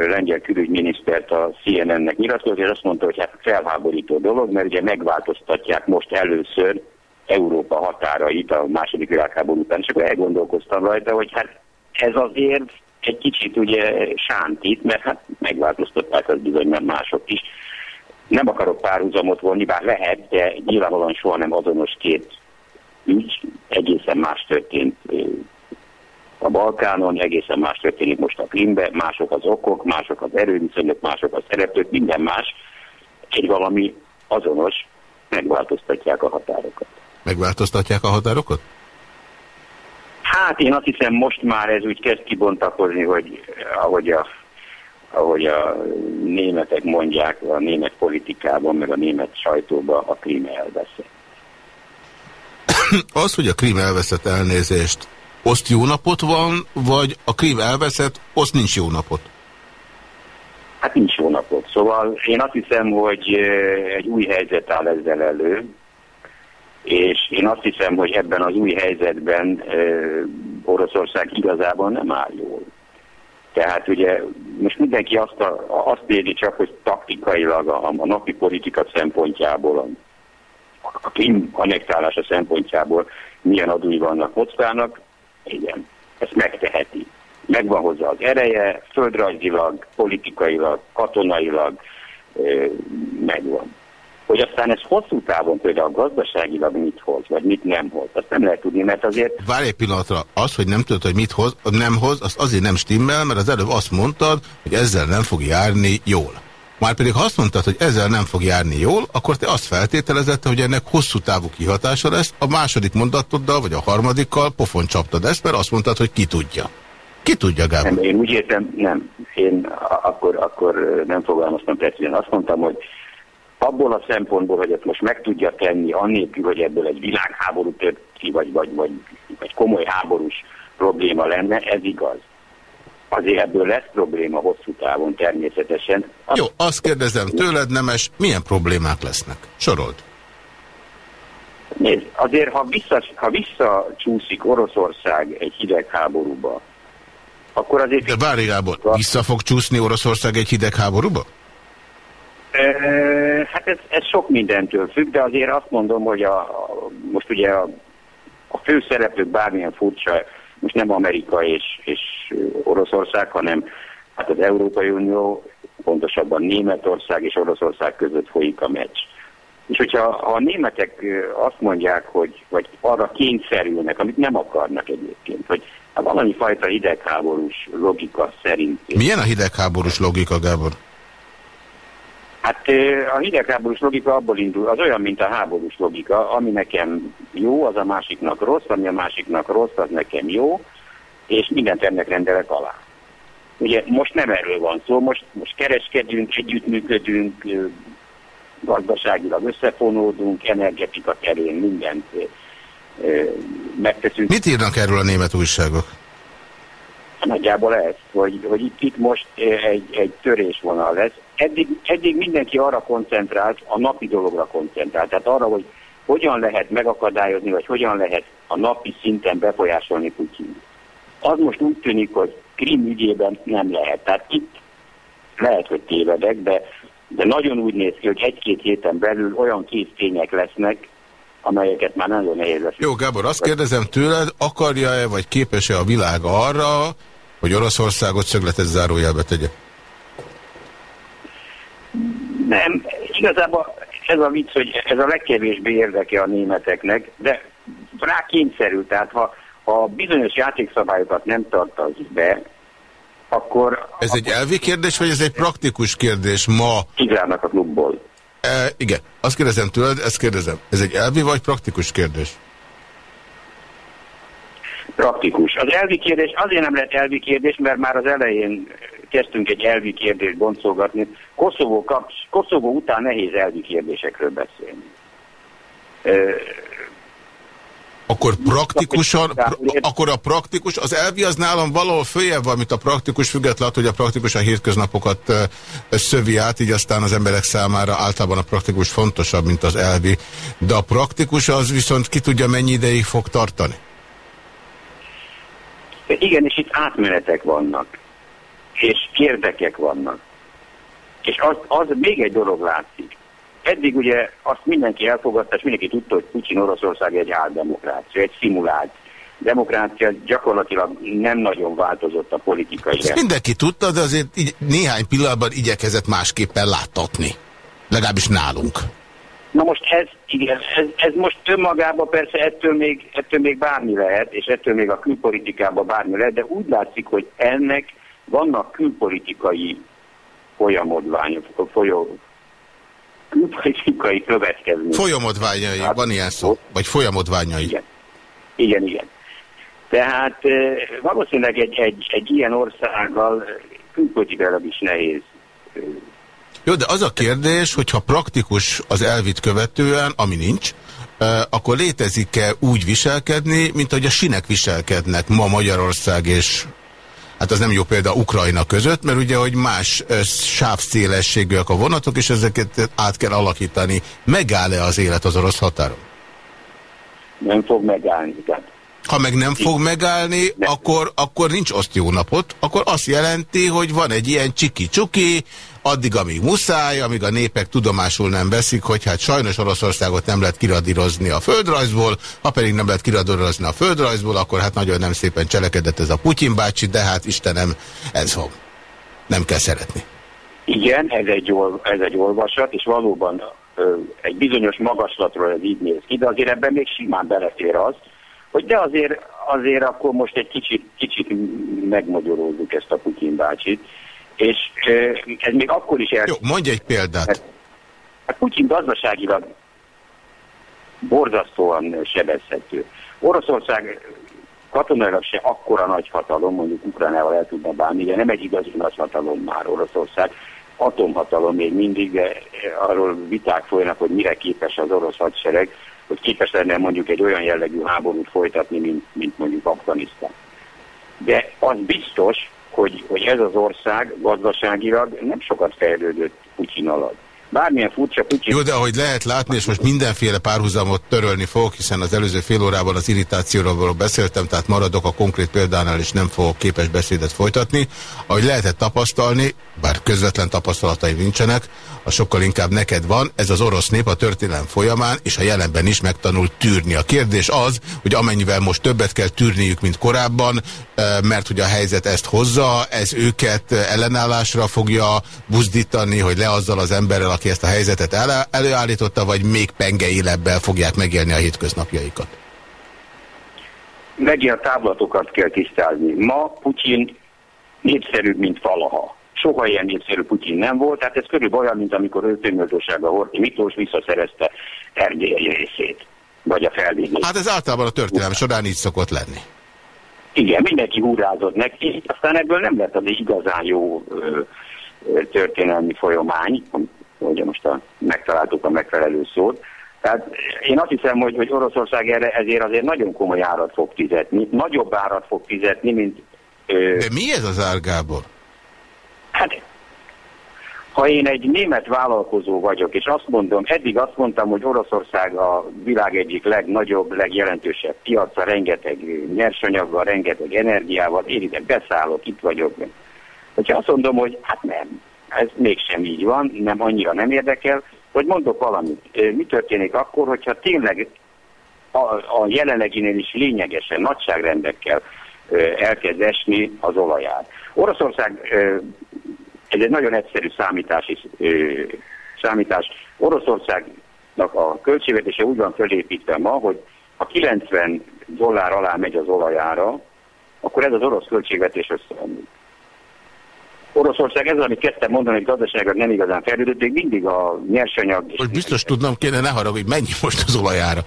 lengyel külügyminisztert a CNN-nek nyilatkozott, és azt mondta, hogy hát felháborító dolog, mert ugye megváltoztatják most először Európa határait a második világháború után, és akkor elgondolkoztam rajta, hogy hát ez azért egy kicsit ugye sántít, mert hát megváltoztatták az bizony, mert mások is. Nem akarok párhuzamot vonni, bár lehet, de nyilvánvalóan soha nem azonos két ügy, egészen más történt a Balkánon, egészen más történik most a Krimbe, mások az okok, mások az erőviszonyok, mások a szereplők, minden más. Egy valami azonos, megváltoztatják a határokat. Megváltoztatják a határokat? Hát én azt hiszem most már ez úgy kezd kibontakozni, hogy ahogy a, ahogy a németek mondják, a német politikában, meg a német sajtóban a krím elveszett. Az, hogy a krím elveszett elnézést oszt jó napot van, vagy a krím elveszett, oszt nincs jó napot? Hát nincs jó napot. Szóval én azt hiszem, hogy egy új helyzet áll ezzel elő, és én azt hiszem, hogy ebben az új helyzetben Oroszország igazából nem áll jól. Tehát ugye most mindenki azt, a, azt érdi csak, hogy taktikailag a, a napi politika szempontjából, a, a Krim annektálása szempontjából milyen adói vannak Mockának, igen, ezt megteheti. Megvan hozzá az ereje, földrajzilag, politikailag, katonailag megvan. Hogy aztán ez hosszú távon például gazdaságilag mit hoz, vagy mit nem hoz, azt nem lehet tudni, mert azért... Várj egy pillanatra, az, hogy nem tudod, hogy mit hoz, nem hoz, azt azért nem stimmel, mert az előbb azt mondtad, hogy ezzel nem fog járni jól. Márpedig ha azt mondtad, hogy ezzel nem fog járni jól, akkor te azt feltételezette, hogy ennek hosszú távú kihatása lesz, a második mondatoddal, vagy a harmadikkal pofon csaptad ezt, mert azt mondtad, hogy ki tudja. Ki tudja, Gábor? Nem, én úgy értem, nem. Én akkor, akkor nem fogalmaztam precízen. Azt mondtam, hogy abból a szempontból, hogy ezt most meg tudja tenni, annélkül, hogy ebből egy világháború tört ki, vagy, vagy, vagy, vagy komoly háborús probléma lenne, ez igaz. Azért ebből lesz probléma hosszú távon természetesen. Azt Jó, azt kérdezem tőled, Nemes, milyen problémák lesznek? Sorold. Nézd, azért ha, vissza, ha visszacsúszik Oroszország egy hidegháborúba, akkor azért... De várj, Gábor, vissza fog csúszni Oroszország egy hidegháborúba? E, hát ez, ez sok mindentől függ, de azért azt mondom, hogy a, a, most ugye a, a főszereplők bármilyen furcsa, most nem Amerika és, és Oroszország, hanem hát az Európai Unió, pontosabban Németország és Oroszország között folyik a meccs. És hogyha ha a németek azt mondják, hogy vagy arra kényszerülnek, amit nem akarnak egyébként, hogy hát valami fajta hidegháborús logika szerint. Milyen a hidegháborús logika, Gábor? Hát a hidegháborús logika abból indul, az olyan, mint a háborús logika, ami nekem jó, az a másiknak rossz, ami a másiknak rossz, az nekem jó, és mindent ennek rendelek alá. Ugye most nem erről van szó, most, most kereskedünk, együttműködünk, gazdaságilag összefonódunk, energetika terén mindent megteszünk. Mit írnak erről a német újságok? Nagyjából ez, hogy, hogy itt, itt most egy, egy törésvonal lesz. Eddig, eddig mindenki arra koncentrált, a napi dologra koncentrált. Tehát arra, hogy hogyan lehet megakadályozni, vagy hogyan lehet a napi szinten befolyásolni Putyin. Az most úgy tűnik, hogy Krim ügyében nem lehet. Tehát itt lehet, hogy tévedek, de, de nagyon úgy néz ki, hogy egy-két héten belül olyan késztények lesznek, amelyeket már nagyon nehéz lesz. Jó, Gábor, azt kérdezem tőled, akarja-e vagy képes-e a világ arra, hogy Oroszországot szögletes zárójelbe tegye? Nem, igazából ez a vicc, hogy ez a legkevésbé érdeke a németeknek, de rá kényszerül, tehát ha, ha bizonyos játékszabályokat nem tartasz be, akkor... Ez akkor egy elvi kérdés, vagy ez egy praktikus kérdés ma? Kizárnak a klubból. E, igen, azt kérdezem tőled, ezt kérdezem. Ez egy elvi vagy praktikus kérdés? Praktikus. Az elvi kérdés azért nem lehet elvi kérdés, mert már az elején kezdtünk egy elvi kérdést boncolgatni. Koszovó, kapcs, Koszovó után nehéz elvi kérdésekről beszélni. Akkor praktikusan, akkor a praktikus, az elvi az nálam valahol följebb van, mint a praktikus, függetlenül, hogy a praktikus a hétköznapokat szövi át, így aztán az emberek számára általában a praktikus fontosabb, mint az elvi. De a praktikus az viszont ki tudja, mennyi ideig fog tartani? Igen, és itt átmenetek vannak, és érdekek vannak. És az, az még egy dolog látszik. Eddig ugye azt mindenki elfogadta, és mindenki tudta, hogy Putin Oroszország egy áldemokrácia, egy szimulált demokrácia gyakorlatilag nem nagyon változott a politikai. Ezt mindenki tudta, de azért így, néhány pillanatban igyekezett másképpen láttatni. Legalábbis nálunk. Na most ez, igen, ez, ez most önmagában persze ettől még, ettől még bármi lehet, és ettől még a külpolitikában bármi lehet, de úgy látszik, hogy ennek vannak külpolitikai folyamodványok, folyó, külpolitikai következmények. Folyamodványai, hát, van ilyen szó, vagy folyamodványai. Igen, igen. igen. Tehát valószínűleg egy, egy, egy ilyen országgal külpolitikailag is nehéz jó, de az a kérdés, hogyha praktikus az elvit követően, ami nincs, akkor létezik-e úgy viselkedni, mint hogy a sinek viselkednek ma Magyarország és hát az nem jó példa Ukrajna között, mert ugye, hogy más sávszélességűek a vonatok, és ezeket át kell alakítani. Megáll-e az élet az orosz határon? Nem fog megállni, tehát ha meg nem fog megállni, akkor, akkor nincs azt jó napot, akkor azt jelenti, hogy van egy ilyen csiki-csuki, addig, amíg muszáj, amíg a népek tudomásul nem veszik, hogy hát sajnos Oroszországot nem lehet kiradírozni a földrajzból, ha pedig nem lehet kiradírozni a földrajzból, akkor hát nagyon nem szépen cselekedett ez a Putyin bácsi, de hát Istenem, ez van. Nem kell szeretni. Igen, ez egy, ez egy olvasat, és valóban egy bizonyos magaslatról ez így néz ki, de azért ebben még simán belefér az, hogy de azért, azért akkor most egy kicsit, kicsit megmagyarózzuk ezt a Putyin bácsit, és ez még akkor is el... Jó, mondj egy példát. Hát, hát Putyin gazdaságilag borzasztóan sebezhető. Oroszország katonailag se akkora nagy hatalom, mondjuk Ukránával el tudna bánni, de nem egy igazi nagy hatalom már Oroszország. Atomhatalom még mindig, de arról viták folynak, hogy mire képes az orosz hadsereg, hogy képes lenne mondjuk egy olyan jellegű háborút folytatni, mint, mint mondjuk Afganisztán. De az biztos, hogy, hogy ez az ország gazdaságilag nem sokat fejlődött Putyin alatt bármilyen furcsa Putyin... Jó, de ahogy lehet látni, és most mindenféle párhuzamot törölni fogok, hiszen az előző fél órában az irritációról beszéltem, tehát maradok a konkrét példánál, és nem fogok képes beszédet folytatni. Ahogy lehetett tapasztalni, bár közvetlen tapasztalatai nincsenek, a sokkal inkább neked van, ez az orosz nép a történelem folyamán, és a jelenben is megtanult tűrni. A kérdés az, hogy amennyivel most többet kell tűrniük, mint korábban, mert hogy a helyzet ezt hozza, ez őket ellenállásra fogja buzdítani, hogy le azzal az emberrel, aki ezt a helyzetet ele előállította, vagy még penge életben fogják megélni a hétköznapjaikat? Megint a táblatokat kell tisztázni. Ma Putyin népszerűbb, mint valaha. Soha ilyen népszerű Putyin nem volt, tehát ez körülbelül olyan, mint amikor öltőmöldósága Horti Miklós visszaszerezte Erdély részét, vagy a felvidék. Hát ez általában a történelem során így szokott lenni. Igen, mindenki húrázott neki, aztán ebből nem lett az igazán jó ö, történelmi folyamány, hogy most a, megtaláltuk a megfelelő szót. Tehát én azt hiszem, hogy, hogy Oroszország erre ezért azért nagyon komoly árat fog fizetni, nagyobb árat fog fizetni, mint... Ö, De mi ez az ár, Gábor? Hát, ha én egy német vállalkozó vagyok, és azt mondom, eddig azt mondtam, hogy Oroszország a világ egyik legnagyobb, legjelentősebb piaca, rengeteg nyersanyaggal, rengeteg energiával, én ide beszállok, itt vagyok. Hogyha azt mondom, hogy hát nem, ez mégsem így van, nem annyira nem érdekel, hogy mondok valamit. Mi történik akkor, hogyha tényleg a, a jelenleginél is lényegesen nagyságrendekkel elkezd esni az olajár. Oroszország, ez egy nagyon egyszerű számítási, számítás. Oroszországnak a költségvetése úgy van fölépítve ma, hogy ha 90 dollár alá megy az olajára, akkor ez az orosz költségvetés összeomlik. Oroszország ez, amit kezdtem mondani, hogy gazdaságok nem igazán fejlődött, még mindig a nyersanyag... Hogy biztos tudnom kéne, ne haragudj, hogy mennyi most az olajára?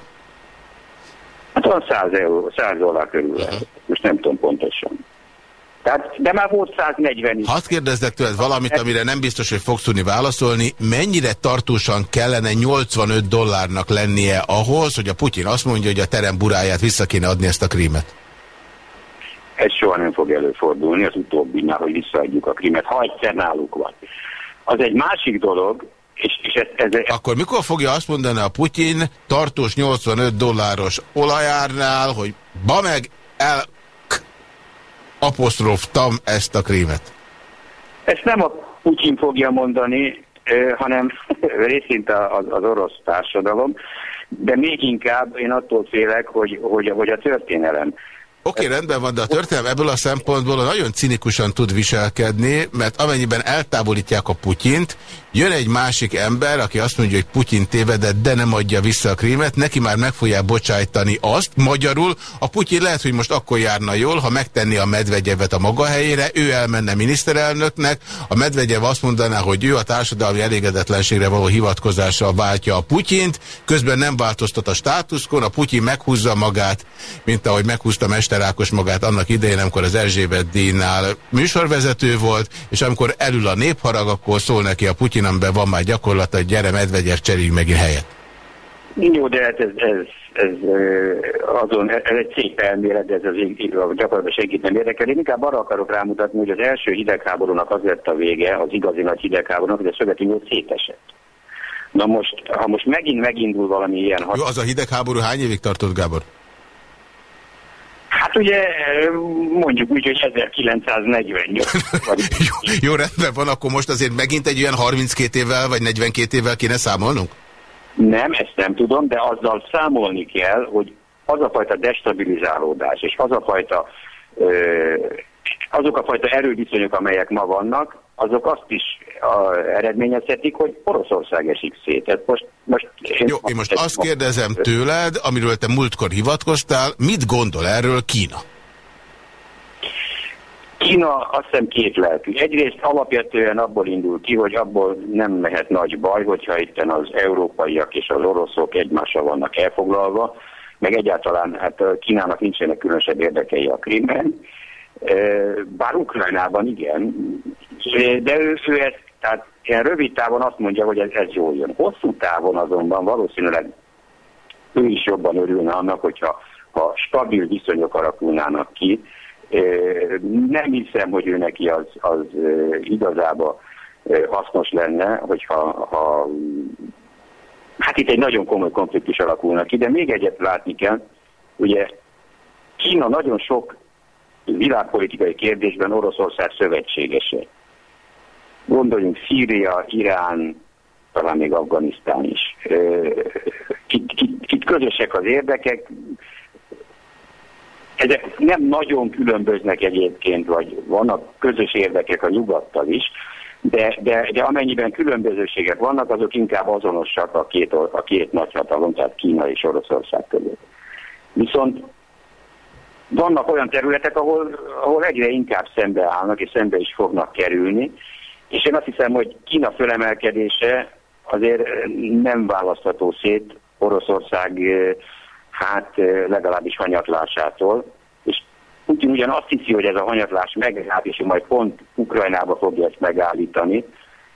Hát van 100 euró, 100 dollár körül. Uh -huh. Most nem tudom pontosan. Tehát, de már volt 140 is. Hadd kérdezzek tőled valamit, amire nem biztos, hogy fogsz tudni válaszolni. Mennyire tartósan kellene 85 dollárnak lennie ahhoz, hogy a Putyin azt mondja, hogy a terem buráját vissza kéne adni ezt a krímet? Ez soha nem fog előfordulni az utóbbinál, hogy visszaadjuk a krimet, ha egyszer náluk van. Az egy másik dolog, és, és ez, ez, ez... Akkor mikor fogja azt mondani a Putyin tartós 85 dolláros olajárnál, hogy ba meg el apostroftam ezt a krímet? Ezt nem a Putyin fogja mondani, hanem részint az, az orosz társadalom, de még inkább én attól félek, hogy, hogy, hogy a történelem Oké, okay, rendben van, de a történelem ebből a szempontból nagyon cinikusan tud viselkedni, mert amennyiben eltávolítják a Putyint, jön egy másik ember, aki azt mondja, hogy Putyin tévedett, de nem adja vissza a krímet, neki már meg fogják bocsájtani azt, magyarul a Putyin lehet, hogy most akkor járna jól, ha megtenni a medvegyevet a maga helyére, ő elmenne miniszterelnöknek, a medvegyev azt mondaná, hogy ő a társadalmi elégedetlenségre való hivatkozással váltja a Putyint, közben nem változtat a státuszkon, a Putyin meghúzza magát, mint ahogy meghúzta Mester Mester Ákos magát annak idején, amikor az Erzsébet díjnál műsorvezető volt, és amikor elül a népharag, akkor szól neki a Putyin, amiben van már gyakorlata, hogy gyere Medvegyev, cseréljünk megint helyet. Jó, de hát ez, ez, ez, azon, ez egy szép elmélet, de ez az gyakorlatilag senkit nem érdekel. Én inkább arra akarok rámutatni, hogy az első hidegháborúnak az lett a vége, az igazi nagy hidegháborúnak, hogy a Szovjetunió szétesett. Na most, ha most megint megindul valami ilyen... Jó, az a hidegháború hány évig tartott, Gábor? Hát ugye mondjuk úgy, hogy 1948. jó, jó, rendben van, akkor most azért megint egy olyan 32 évvel vagy 42 évvel kéne számolnunk? Nem, ezt nem tudom, de azzal számolni kell, hogy az a fajta destabilizálódás, és az a fajta, ö, azok a fajta erőviszonyok, amelyek ma vannak, azok azt is a, eredményezhetik, hogy Oroszország esik szét. Tehát most, most én Jó, én most azt kérdezem tőled, amiről te múltkor hivatkoztál, mit gondol erről Kína? Kína azt hiszem két lelkű. Egyrészt alapvetően abból indul ki, hogy abból nem lehet nagy baj, hogyha itt az európaiak és az oroszok egymással vannak elfoglalva, meg egyáltalán hát Kínának nincsenek különösebb érdekei a Krimben, bár Ukrajnában igen, de ő, ezt, tehát ilyen rövid távon azt mondja, hogy ez, ez jól jön. Hosszú távon azonban valószínűleg ő is jobban örülne annak, hogyha ha stabil viszonyok alakulnának ki, nem hiszem, hogy ő neki az, az igazából hasznos lenne, hogyha ha, hát itt egy nagyon komoly konfliktus alakulna ki, de még egyet látni kell, ugye Kína nagyon sok világpolitikai kérdésben Oroszország szövetségese. Gondoljunk Szíria, Irán, talán még Afganisztán is. Itt, itt, itt közösek az érdekek, ezek nem nagyon különböznek egyébként, vagy vannak közös érdekek a nyugattal is, de, de, de amennyiben különbözőségek vannak, azok inkább azonosak a két, a két nagyhatalom, tehát Kína és Oroszország között. Viszont vannak olyan területek, ahol, ahol egyre inkább szembeállnak, és szembe is fognak kerülni, és én azt hiszem, hogy Kína fölemelkedése azért nem választható szét Oroszország hát legalábbis hanyatlásától, és Putin ugyan azt hiszi, hogy ez a hanyatlás megáll, és majd pont Ukrajnába fogja ezt megállítani,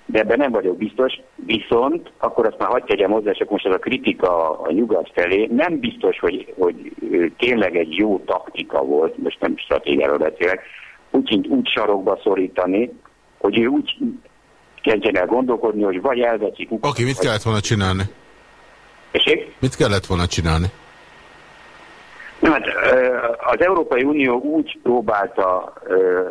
de ebben nem vagyok biztos, viszont akkor azt már hagyd tegyem hozzá, és most ez a kritika a nyugat felé, nem biztos, hogy, hogy tényleg egy jó taktika volt, most nem stratégiáról beszélek, Putyint úgy sarokba szorítani, hogy ő úgy kezdjen el gondolkodni, hogy vagy elveszik... Oké, okay, mit kellett volna csinálni? És Mit kellett volna csinálni? Nem, hát az Európai Unió úgy próbálta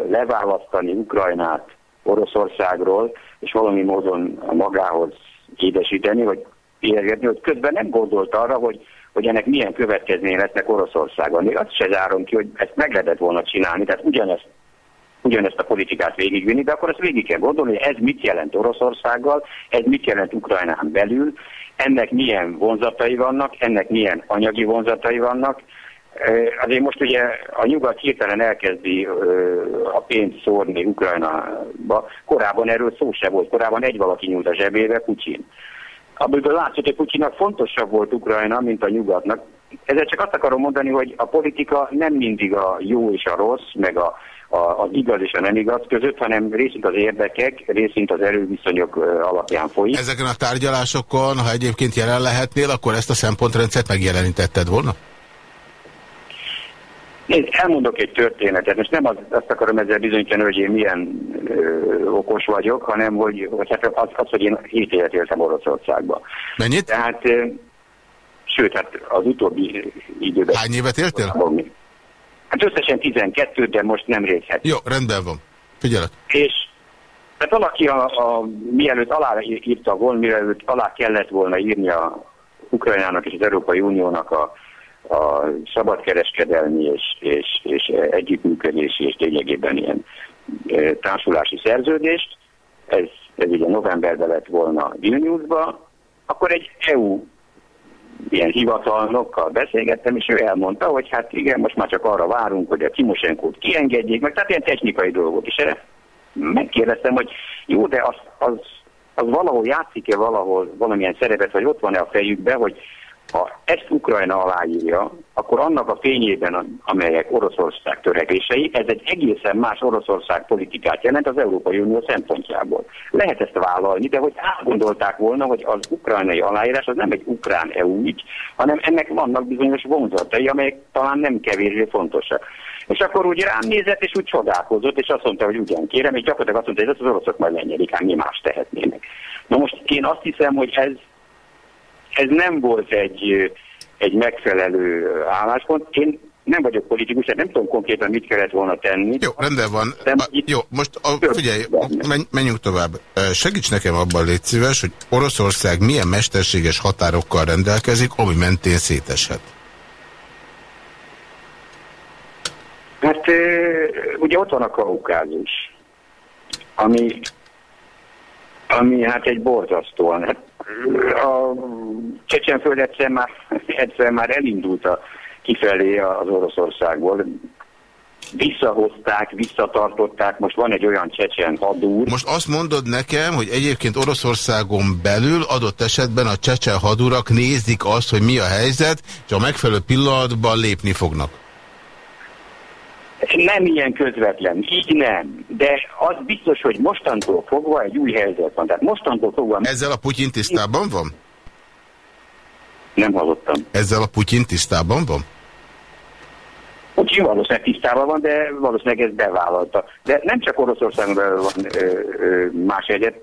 leválasztani Ukrajnát Oroszországról, és valami módon magához édesíteni, vagy érgetni, hogy közben nem gondolt arra, hogy, hogy ennek milyen következménye lesznek Oroszországon. Még azt se zárom ki, hogy ezt meg lehetett volna csinálni, tehát ugyanezt, ugyanezt a politikát végigvinni, de akkor azt végig kell gondolni, hogy ez mit jelent Oroszországgal, ez mit jelent Ukrajnán belül, ennek milyen vonzatai vannak, ennek milyen anyagi vonzatai vannak, Azért most ugye a nyugat hirtelen elkezdi a pénzt szórni Ukrajnába. Korábban erről szó se volt. Korábban egy valaki nyújt a zsebébe, Pucsin. Abból látszott, hogy Pucsinak fontosabb volt Ukrajna, mint a nyugatnak. Ezzel csak azt akarom mondani, hogy a politika nem mindig a jó és a rossz, meg a, az igaz és a nem igaz között, hanem részint az érdekek, részint az erőviszonyok alapján folyik. Ezeken a tárgyalásokon, ha egyébként jelen lehetnél, akkor ezt a szempontrendszert megjelenítetted volna? Én elmondok egy történetet, most nem az, azt akarom ezzel bizonyítani, hogy én milyen ö, okos vagyok, hanem hogy, hogy hát az, az, hogy én 7 évet éltem Oroszországba. Mennyit? Tehát, ö, sőt, hát az utóbbi időben... Hány évet éltél? Hát összesen 12, de most nem réghet. Jó, rendben van. Figyelek. És tehát valaki, a, a, mielőtt alá írta volna, mielőtt alá kellett volna írni a Ukrajnának és az Európai Uniónak a a szabadkereskedelmi és, és, és együttműködési és lényegében ilyen e, társulási szerződést, ez, ez ugye novemberben lett volna Vilniusba, akkor egy EU ilyen hivatalnokkal beszélgettem, és ő elmondta, hogy hát igen, most már csak arra várunk, hogy a Timosenkót kiengedjék, meg tehát ilyen technikai dolgok. És erre megkérdeztem, hogy jó, de az, az, az valahol játszik-e valahol valamilyen szerepet, vagy ott van-e a fejükbe, hogy ha ezt Ukrajna aláírja, akkor annak a fényében, amelyek Oroszország törekvései, ez egy egészen más Oroszország politikát jelent az Európai Unió szempontjából. Lehet ezt vállalni, de hogy átgondolták volna, hogy az ukrajnai aláírás az nem egy ukrán EU ügy, hanem ennek vannak bizonyos vonzatai, amelyek talán nem kevésbé fontosak. És akkor úgy rám nézett, és úgy csodálkozott, és azt mondta, hogy ugyan kérem, és gyakorlatilag azt mondta, hogy ez az oroszok majd lenyelik, hát mi más tehetnének. Na most én azt hiszem, hogy ez ez nem volt egy, egy megfelelő álláspont. Én nem vagyok politikus, nem tudom konkrétan mit kellett volna tenni. Jó, rendben van. A, jó, most a, figyelj, menj, menjünk tovább. Segíts nekem abban, légy szíves, hogy Oroszország milyen mesterséges határokkal rendelkezik, ami mentén széteshet. Hát ugye ott van a kaukázus, ami Ami hát egy borzasztóan. Hát, a Csecsenföld egyszer már, egyszer már elindult a, kifelé az Oroszországból visszahozták, visszatartották, most van egy olyan csecsen hadúr. Most azt mondod nekem, hogy egyébként Oroszországon belül adott esetben a csecsen hadúrak nézik azt, hogy mi a helyzet, és a megfelelő pillanatban lépni fognak. Nem ilyen közvetlen, így nem. De az biztos, hogy mostantól fogva egy új helyzet van. Tehát mostantól fogva... Ezzel a Putyin tisztában van? Nem hallottam. Ezzel a Putyin tisztában van? Putyin valószínűleg tisztában van, de valószínűleg ez bevállalta. De nem csak Oroszországon van ö, ö, más egyet.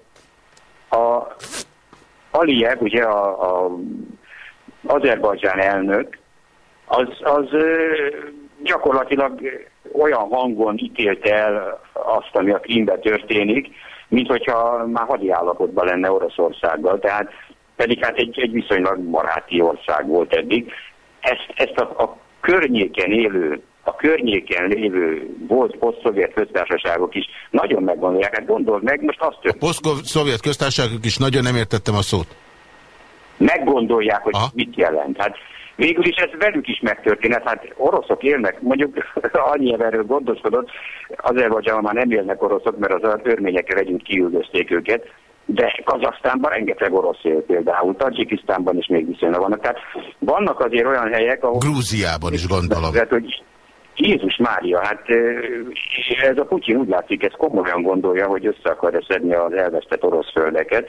A Aliyev, ugye a, a Azerbajdzsán elnök, az, az ö, gyakorlatilag olyan hangon ítélte el azt, ami a Krímben történik, mint hogyha már hadi állapotban lenne Oroszországgal. Tehát pedig hát egy, egy viszonylag baráti ország volt eddig. Ezt, ezt a, a környéken élő, a környéken lévő volt poszt-szovjet köztársaságok is nagyon meggondolják. Hát gondold meg, most azt történik. A poszt-szovjet köztársaságok is nagyon nem értettem a szót. Meggondolják, hogy Aha. mit jelent. Hát végül is ez velük is megtörténhet. Hát oroszok élnek, mondjuk annyi erről gondoskodott, azért már nem élnek oroszok, mert az örményekkel együtt kiüldözték őket, de Kazaksztánban rengeteg orosz él például, Tajikisztánban is még viszonylag vannak. Tehát vannak azért olyan helyek, ahol... Grúziában is gondolom. Tehát, hogy Jézus Mária, hát ez a Putyin úgy látszik, ez komolyan gondolja, hogy össze akarja szedni az elvesztett orosz földeket,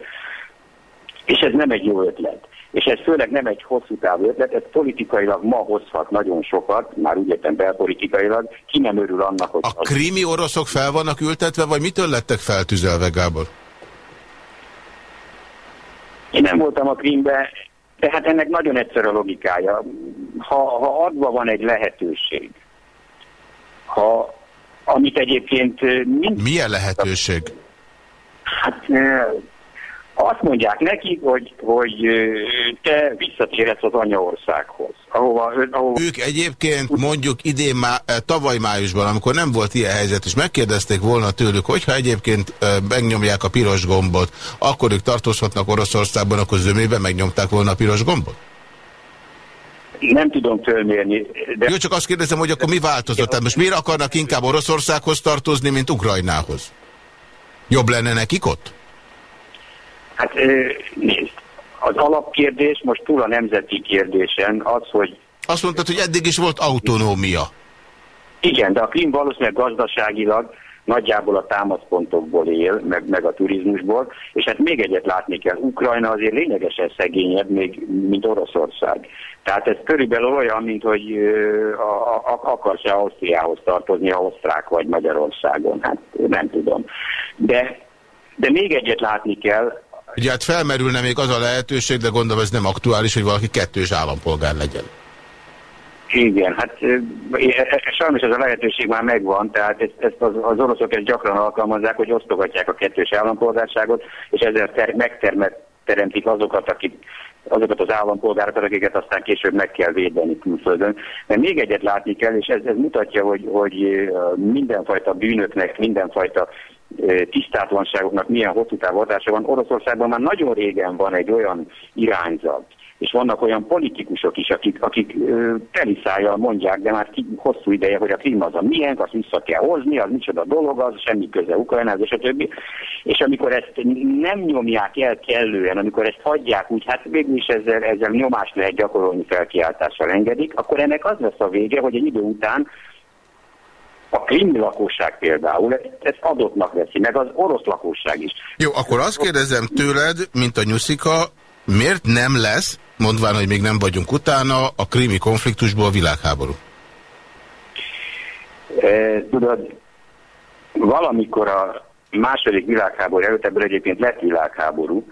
és ez nem egy jó ötlet. És ez főleg nem egy hosszú távú ötlet, ez politikailag ma hozhat nagyon sokat, már úgy értem belpolitikailag, ki nem örül annak, hogy... A az... krimi oroszok fel vannak ültetve, vagy mitől lettek feltüzelve, Gábor? Én nem voltam a Krímbe, de hát ennek nagyon egyszerű a logikája. Ha, ha adva van egy lehetőség, ha, amit egyébként... Mind... Milyen lehetőség? Hát azt mondják nekik, hogy, hogy te visszatérhetsz az anyaországhoz. Ahova, ahova... Ők egyébként mondjuk idén, má, tavaly májusban, amikor nem volt ilyen helyzet, és megkérdezték volna tőlük, hogyha egyébként megnyomják a piros gombot, akkor ők tartozhatnak Oroszországban, akkor zömében megnyomták volna a piros gombot? Nem tudom fölmérni. De... Jó, csak azt kérdezem, hogy akkor mi változott? Most miért akarnak inkább Oroszországhoz tartozni, mint Ukrajnához? Jobb lenne nekik ott? Hát nézd, az alapkérdés most túl a nemzeti kérdésen az, hogy... Azt mondtad, hogy eddig is volt autonómia. Igen, de a Krim valószínűleg gazdaságilag nagyjából a támaszpontokból él, meg, meg a turizmusból, és hát még egyet látni kell, Ukrajna azért lényegesen szegényebb, még, mint Oroszország. Tehát ez körülbelül olyan, mint hogy akarsz-e Ausztriához tartozni, ha osztrák vagy Magyarországon, hát nem tudom. De, de még egyet látni kell, Ugye hát felmerülne még az a lehetőség, de gondolom ez nem aktuális, hogy valaki kettős állampolgár legyen. Igen, hát sajnos ez a lehetőség már megvan, tehát ezt, ezt az, az oroszok ezt gyakran alkalmazzák, hogy osztogatják a kettős állampolgárságot, és ezzel ter, megteremtik azokat, akik, azokat az állampolgárokat, akiket aztán később meg kell védeni külföldön. De még egyet látni kell, és ez, ez mutatja, hogy, hogy mindenfajta bűnöknek, mindenfajta tisztátlanságoknak milyen hosszú távú hatása van. Oroszországban már nagyon régen van egy olyan irányzat, és vannak olyan politikusok is, akik, akik teliszájjal mondják, de már ki, hosszú ideje, hogy a klíma az a milyen, azt vissza kell hozni, az micsoda dolog, az semmi köze Ukrajnához, és a többi. És amikor ezt nem nyomják el kellően, amikor ezt hagyják úgy, hát végül is ezzel, ezzel nyomást lehet gyakorolni felkiáltással engedik, akkor ennek az lesz a vége, hogy egy idő után a krimi lakosság például ezt adottnak veszi, meg az orosz lakosság is. Jó, akkor azt kérdezem tőled, mint a nyuszika, miért nem lesz, mondván, hogy még nem vagyunk utána, a krimi konfliktusból világháború? E, tudod, valamikor a második világháború előtt, ebből egyébként lett világháború,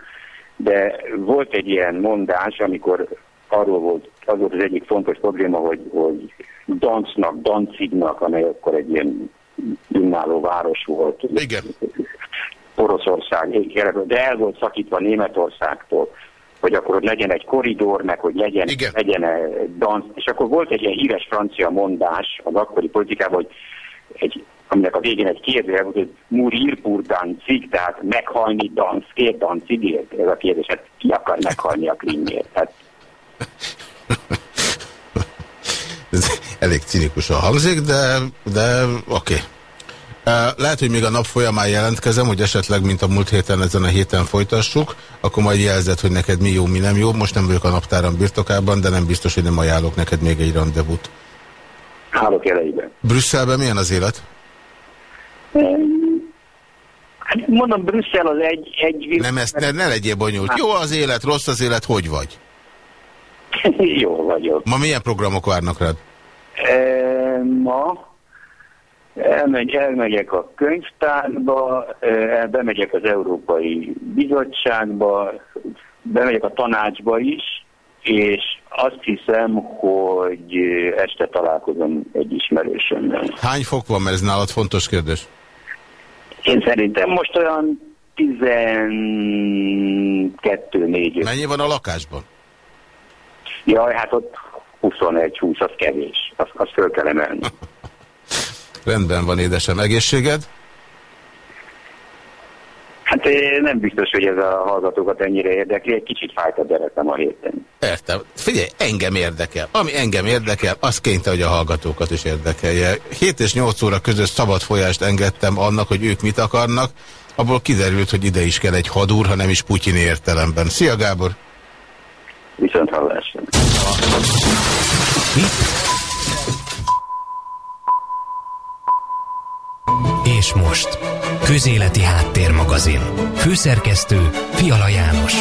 de volt egy ilyen mondás, amikor arról volt, az volt az egyik fontos probléma, hogy, hogy Dancnak, Dancignak, amely akkor egy ilyen önálló város volt. Igen. Oroszország, de el volt szakítva Németországtól, hogy akkor ott legyen egy koridor, meg hogy legyen, Igen. legyen egy dansz. És akkor volt egy ilyen híres francia mondás az akkori politikában, hogy egy, aminek a végén egy kérdője volt, hogy Murir pur dancig, tehát meghalni danszkért, dancigért? Ez a kérdés, hát ki akar meghalni a krimért? Hát... Ez elég cinikusan hangzik, de, de oké. Okay. Lehet, hogy még a nap folyamán jelentkezem, hogy esetleg, mint a múlt héten, ezen a héten folytassuk, akkor majd jelzed, hogy neked mi jó, mi nem jó. Most nem vagyok a naptáram birtokában, de nem biztos, hogy nem ajánlok neked még egy rendezvút. Hálok elejében. Brüsszelben milyen az élet? Hát mondom, Brüsszel az egy... egy nem, ezt ne, ne legyél bonyolult. Jó az élet, rossz az élet, hogy vagy? Jó vagyok. Ma milyen programok várnak rád? E, ma elmegy, elmegyek a könyvtárba, e, bemegyek az Európai Bizottságba, bemegyek a tanácsba is, és azt hiszem, hogy este találkozom egy ismerősömmel. Hány fok van, mert ez nálad fontos kérdés? Én szerintem most olyan 12-4. Mennyi van a lakásban? Jaj, hát ott 21-20, az kevés. Azt, azt föl kell emelni. Rendben van, édesem. Egészséged? Hát nem biztos, hogy ez a hallgatókat ennyire érdekli, egy kicsit fájt a derekem a héten. Értem. Figyelj, engem érdekel. Ami engem érdekel, az kényte, hogy a hallgatókat is érdekelje. 7 és 8 óra között szabad folyást engedtem annak, hogy ők mit akarnak, abból kiderült, hogy ide is kell egy hadúr, ha nem is Putyin értelemben. Szia Gábor! Viszont hallásra. És most, Közéleti Háttérmagazin. Főszerkesztő Fiala János.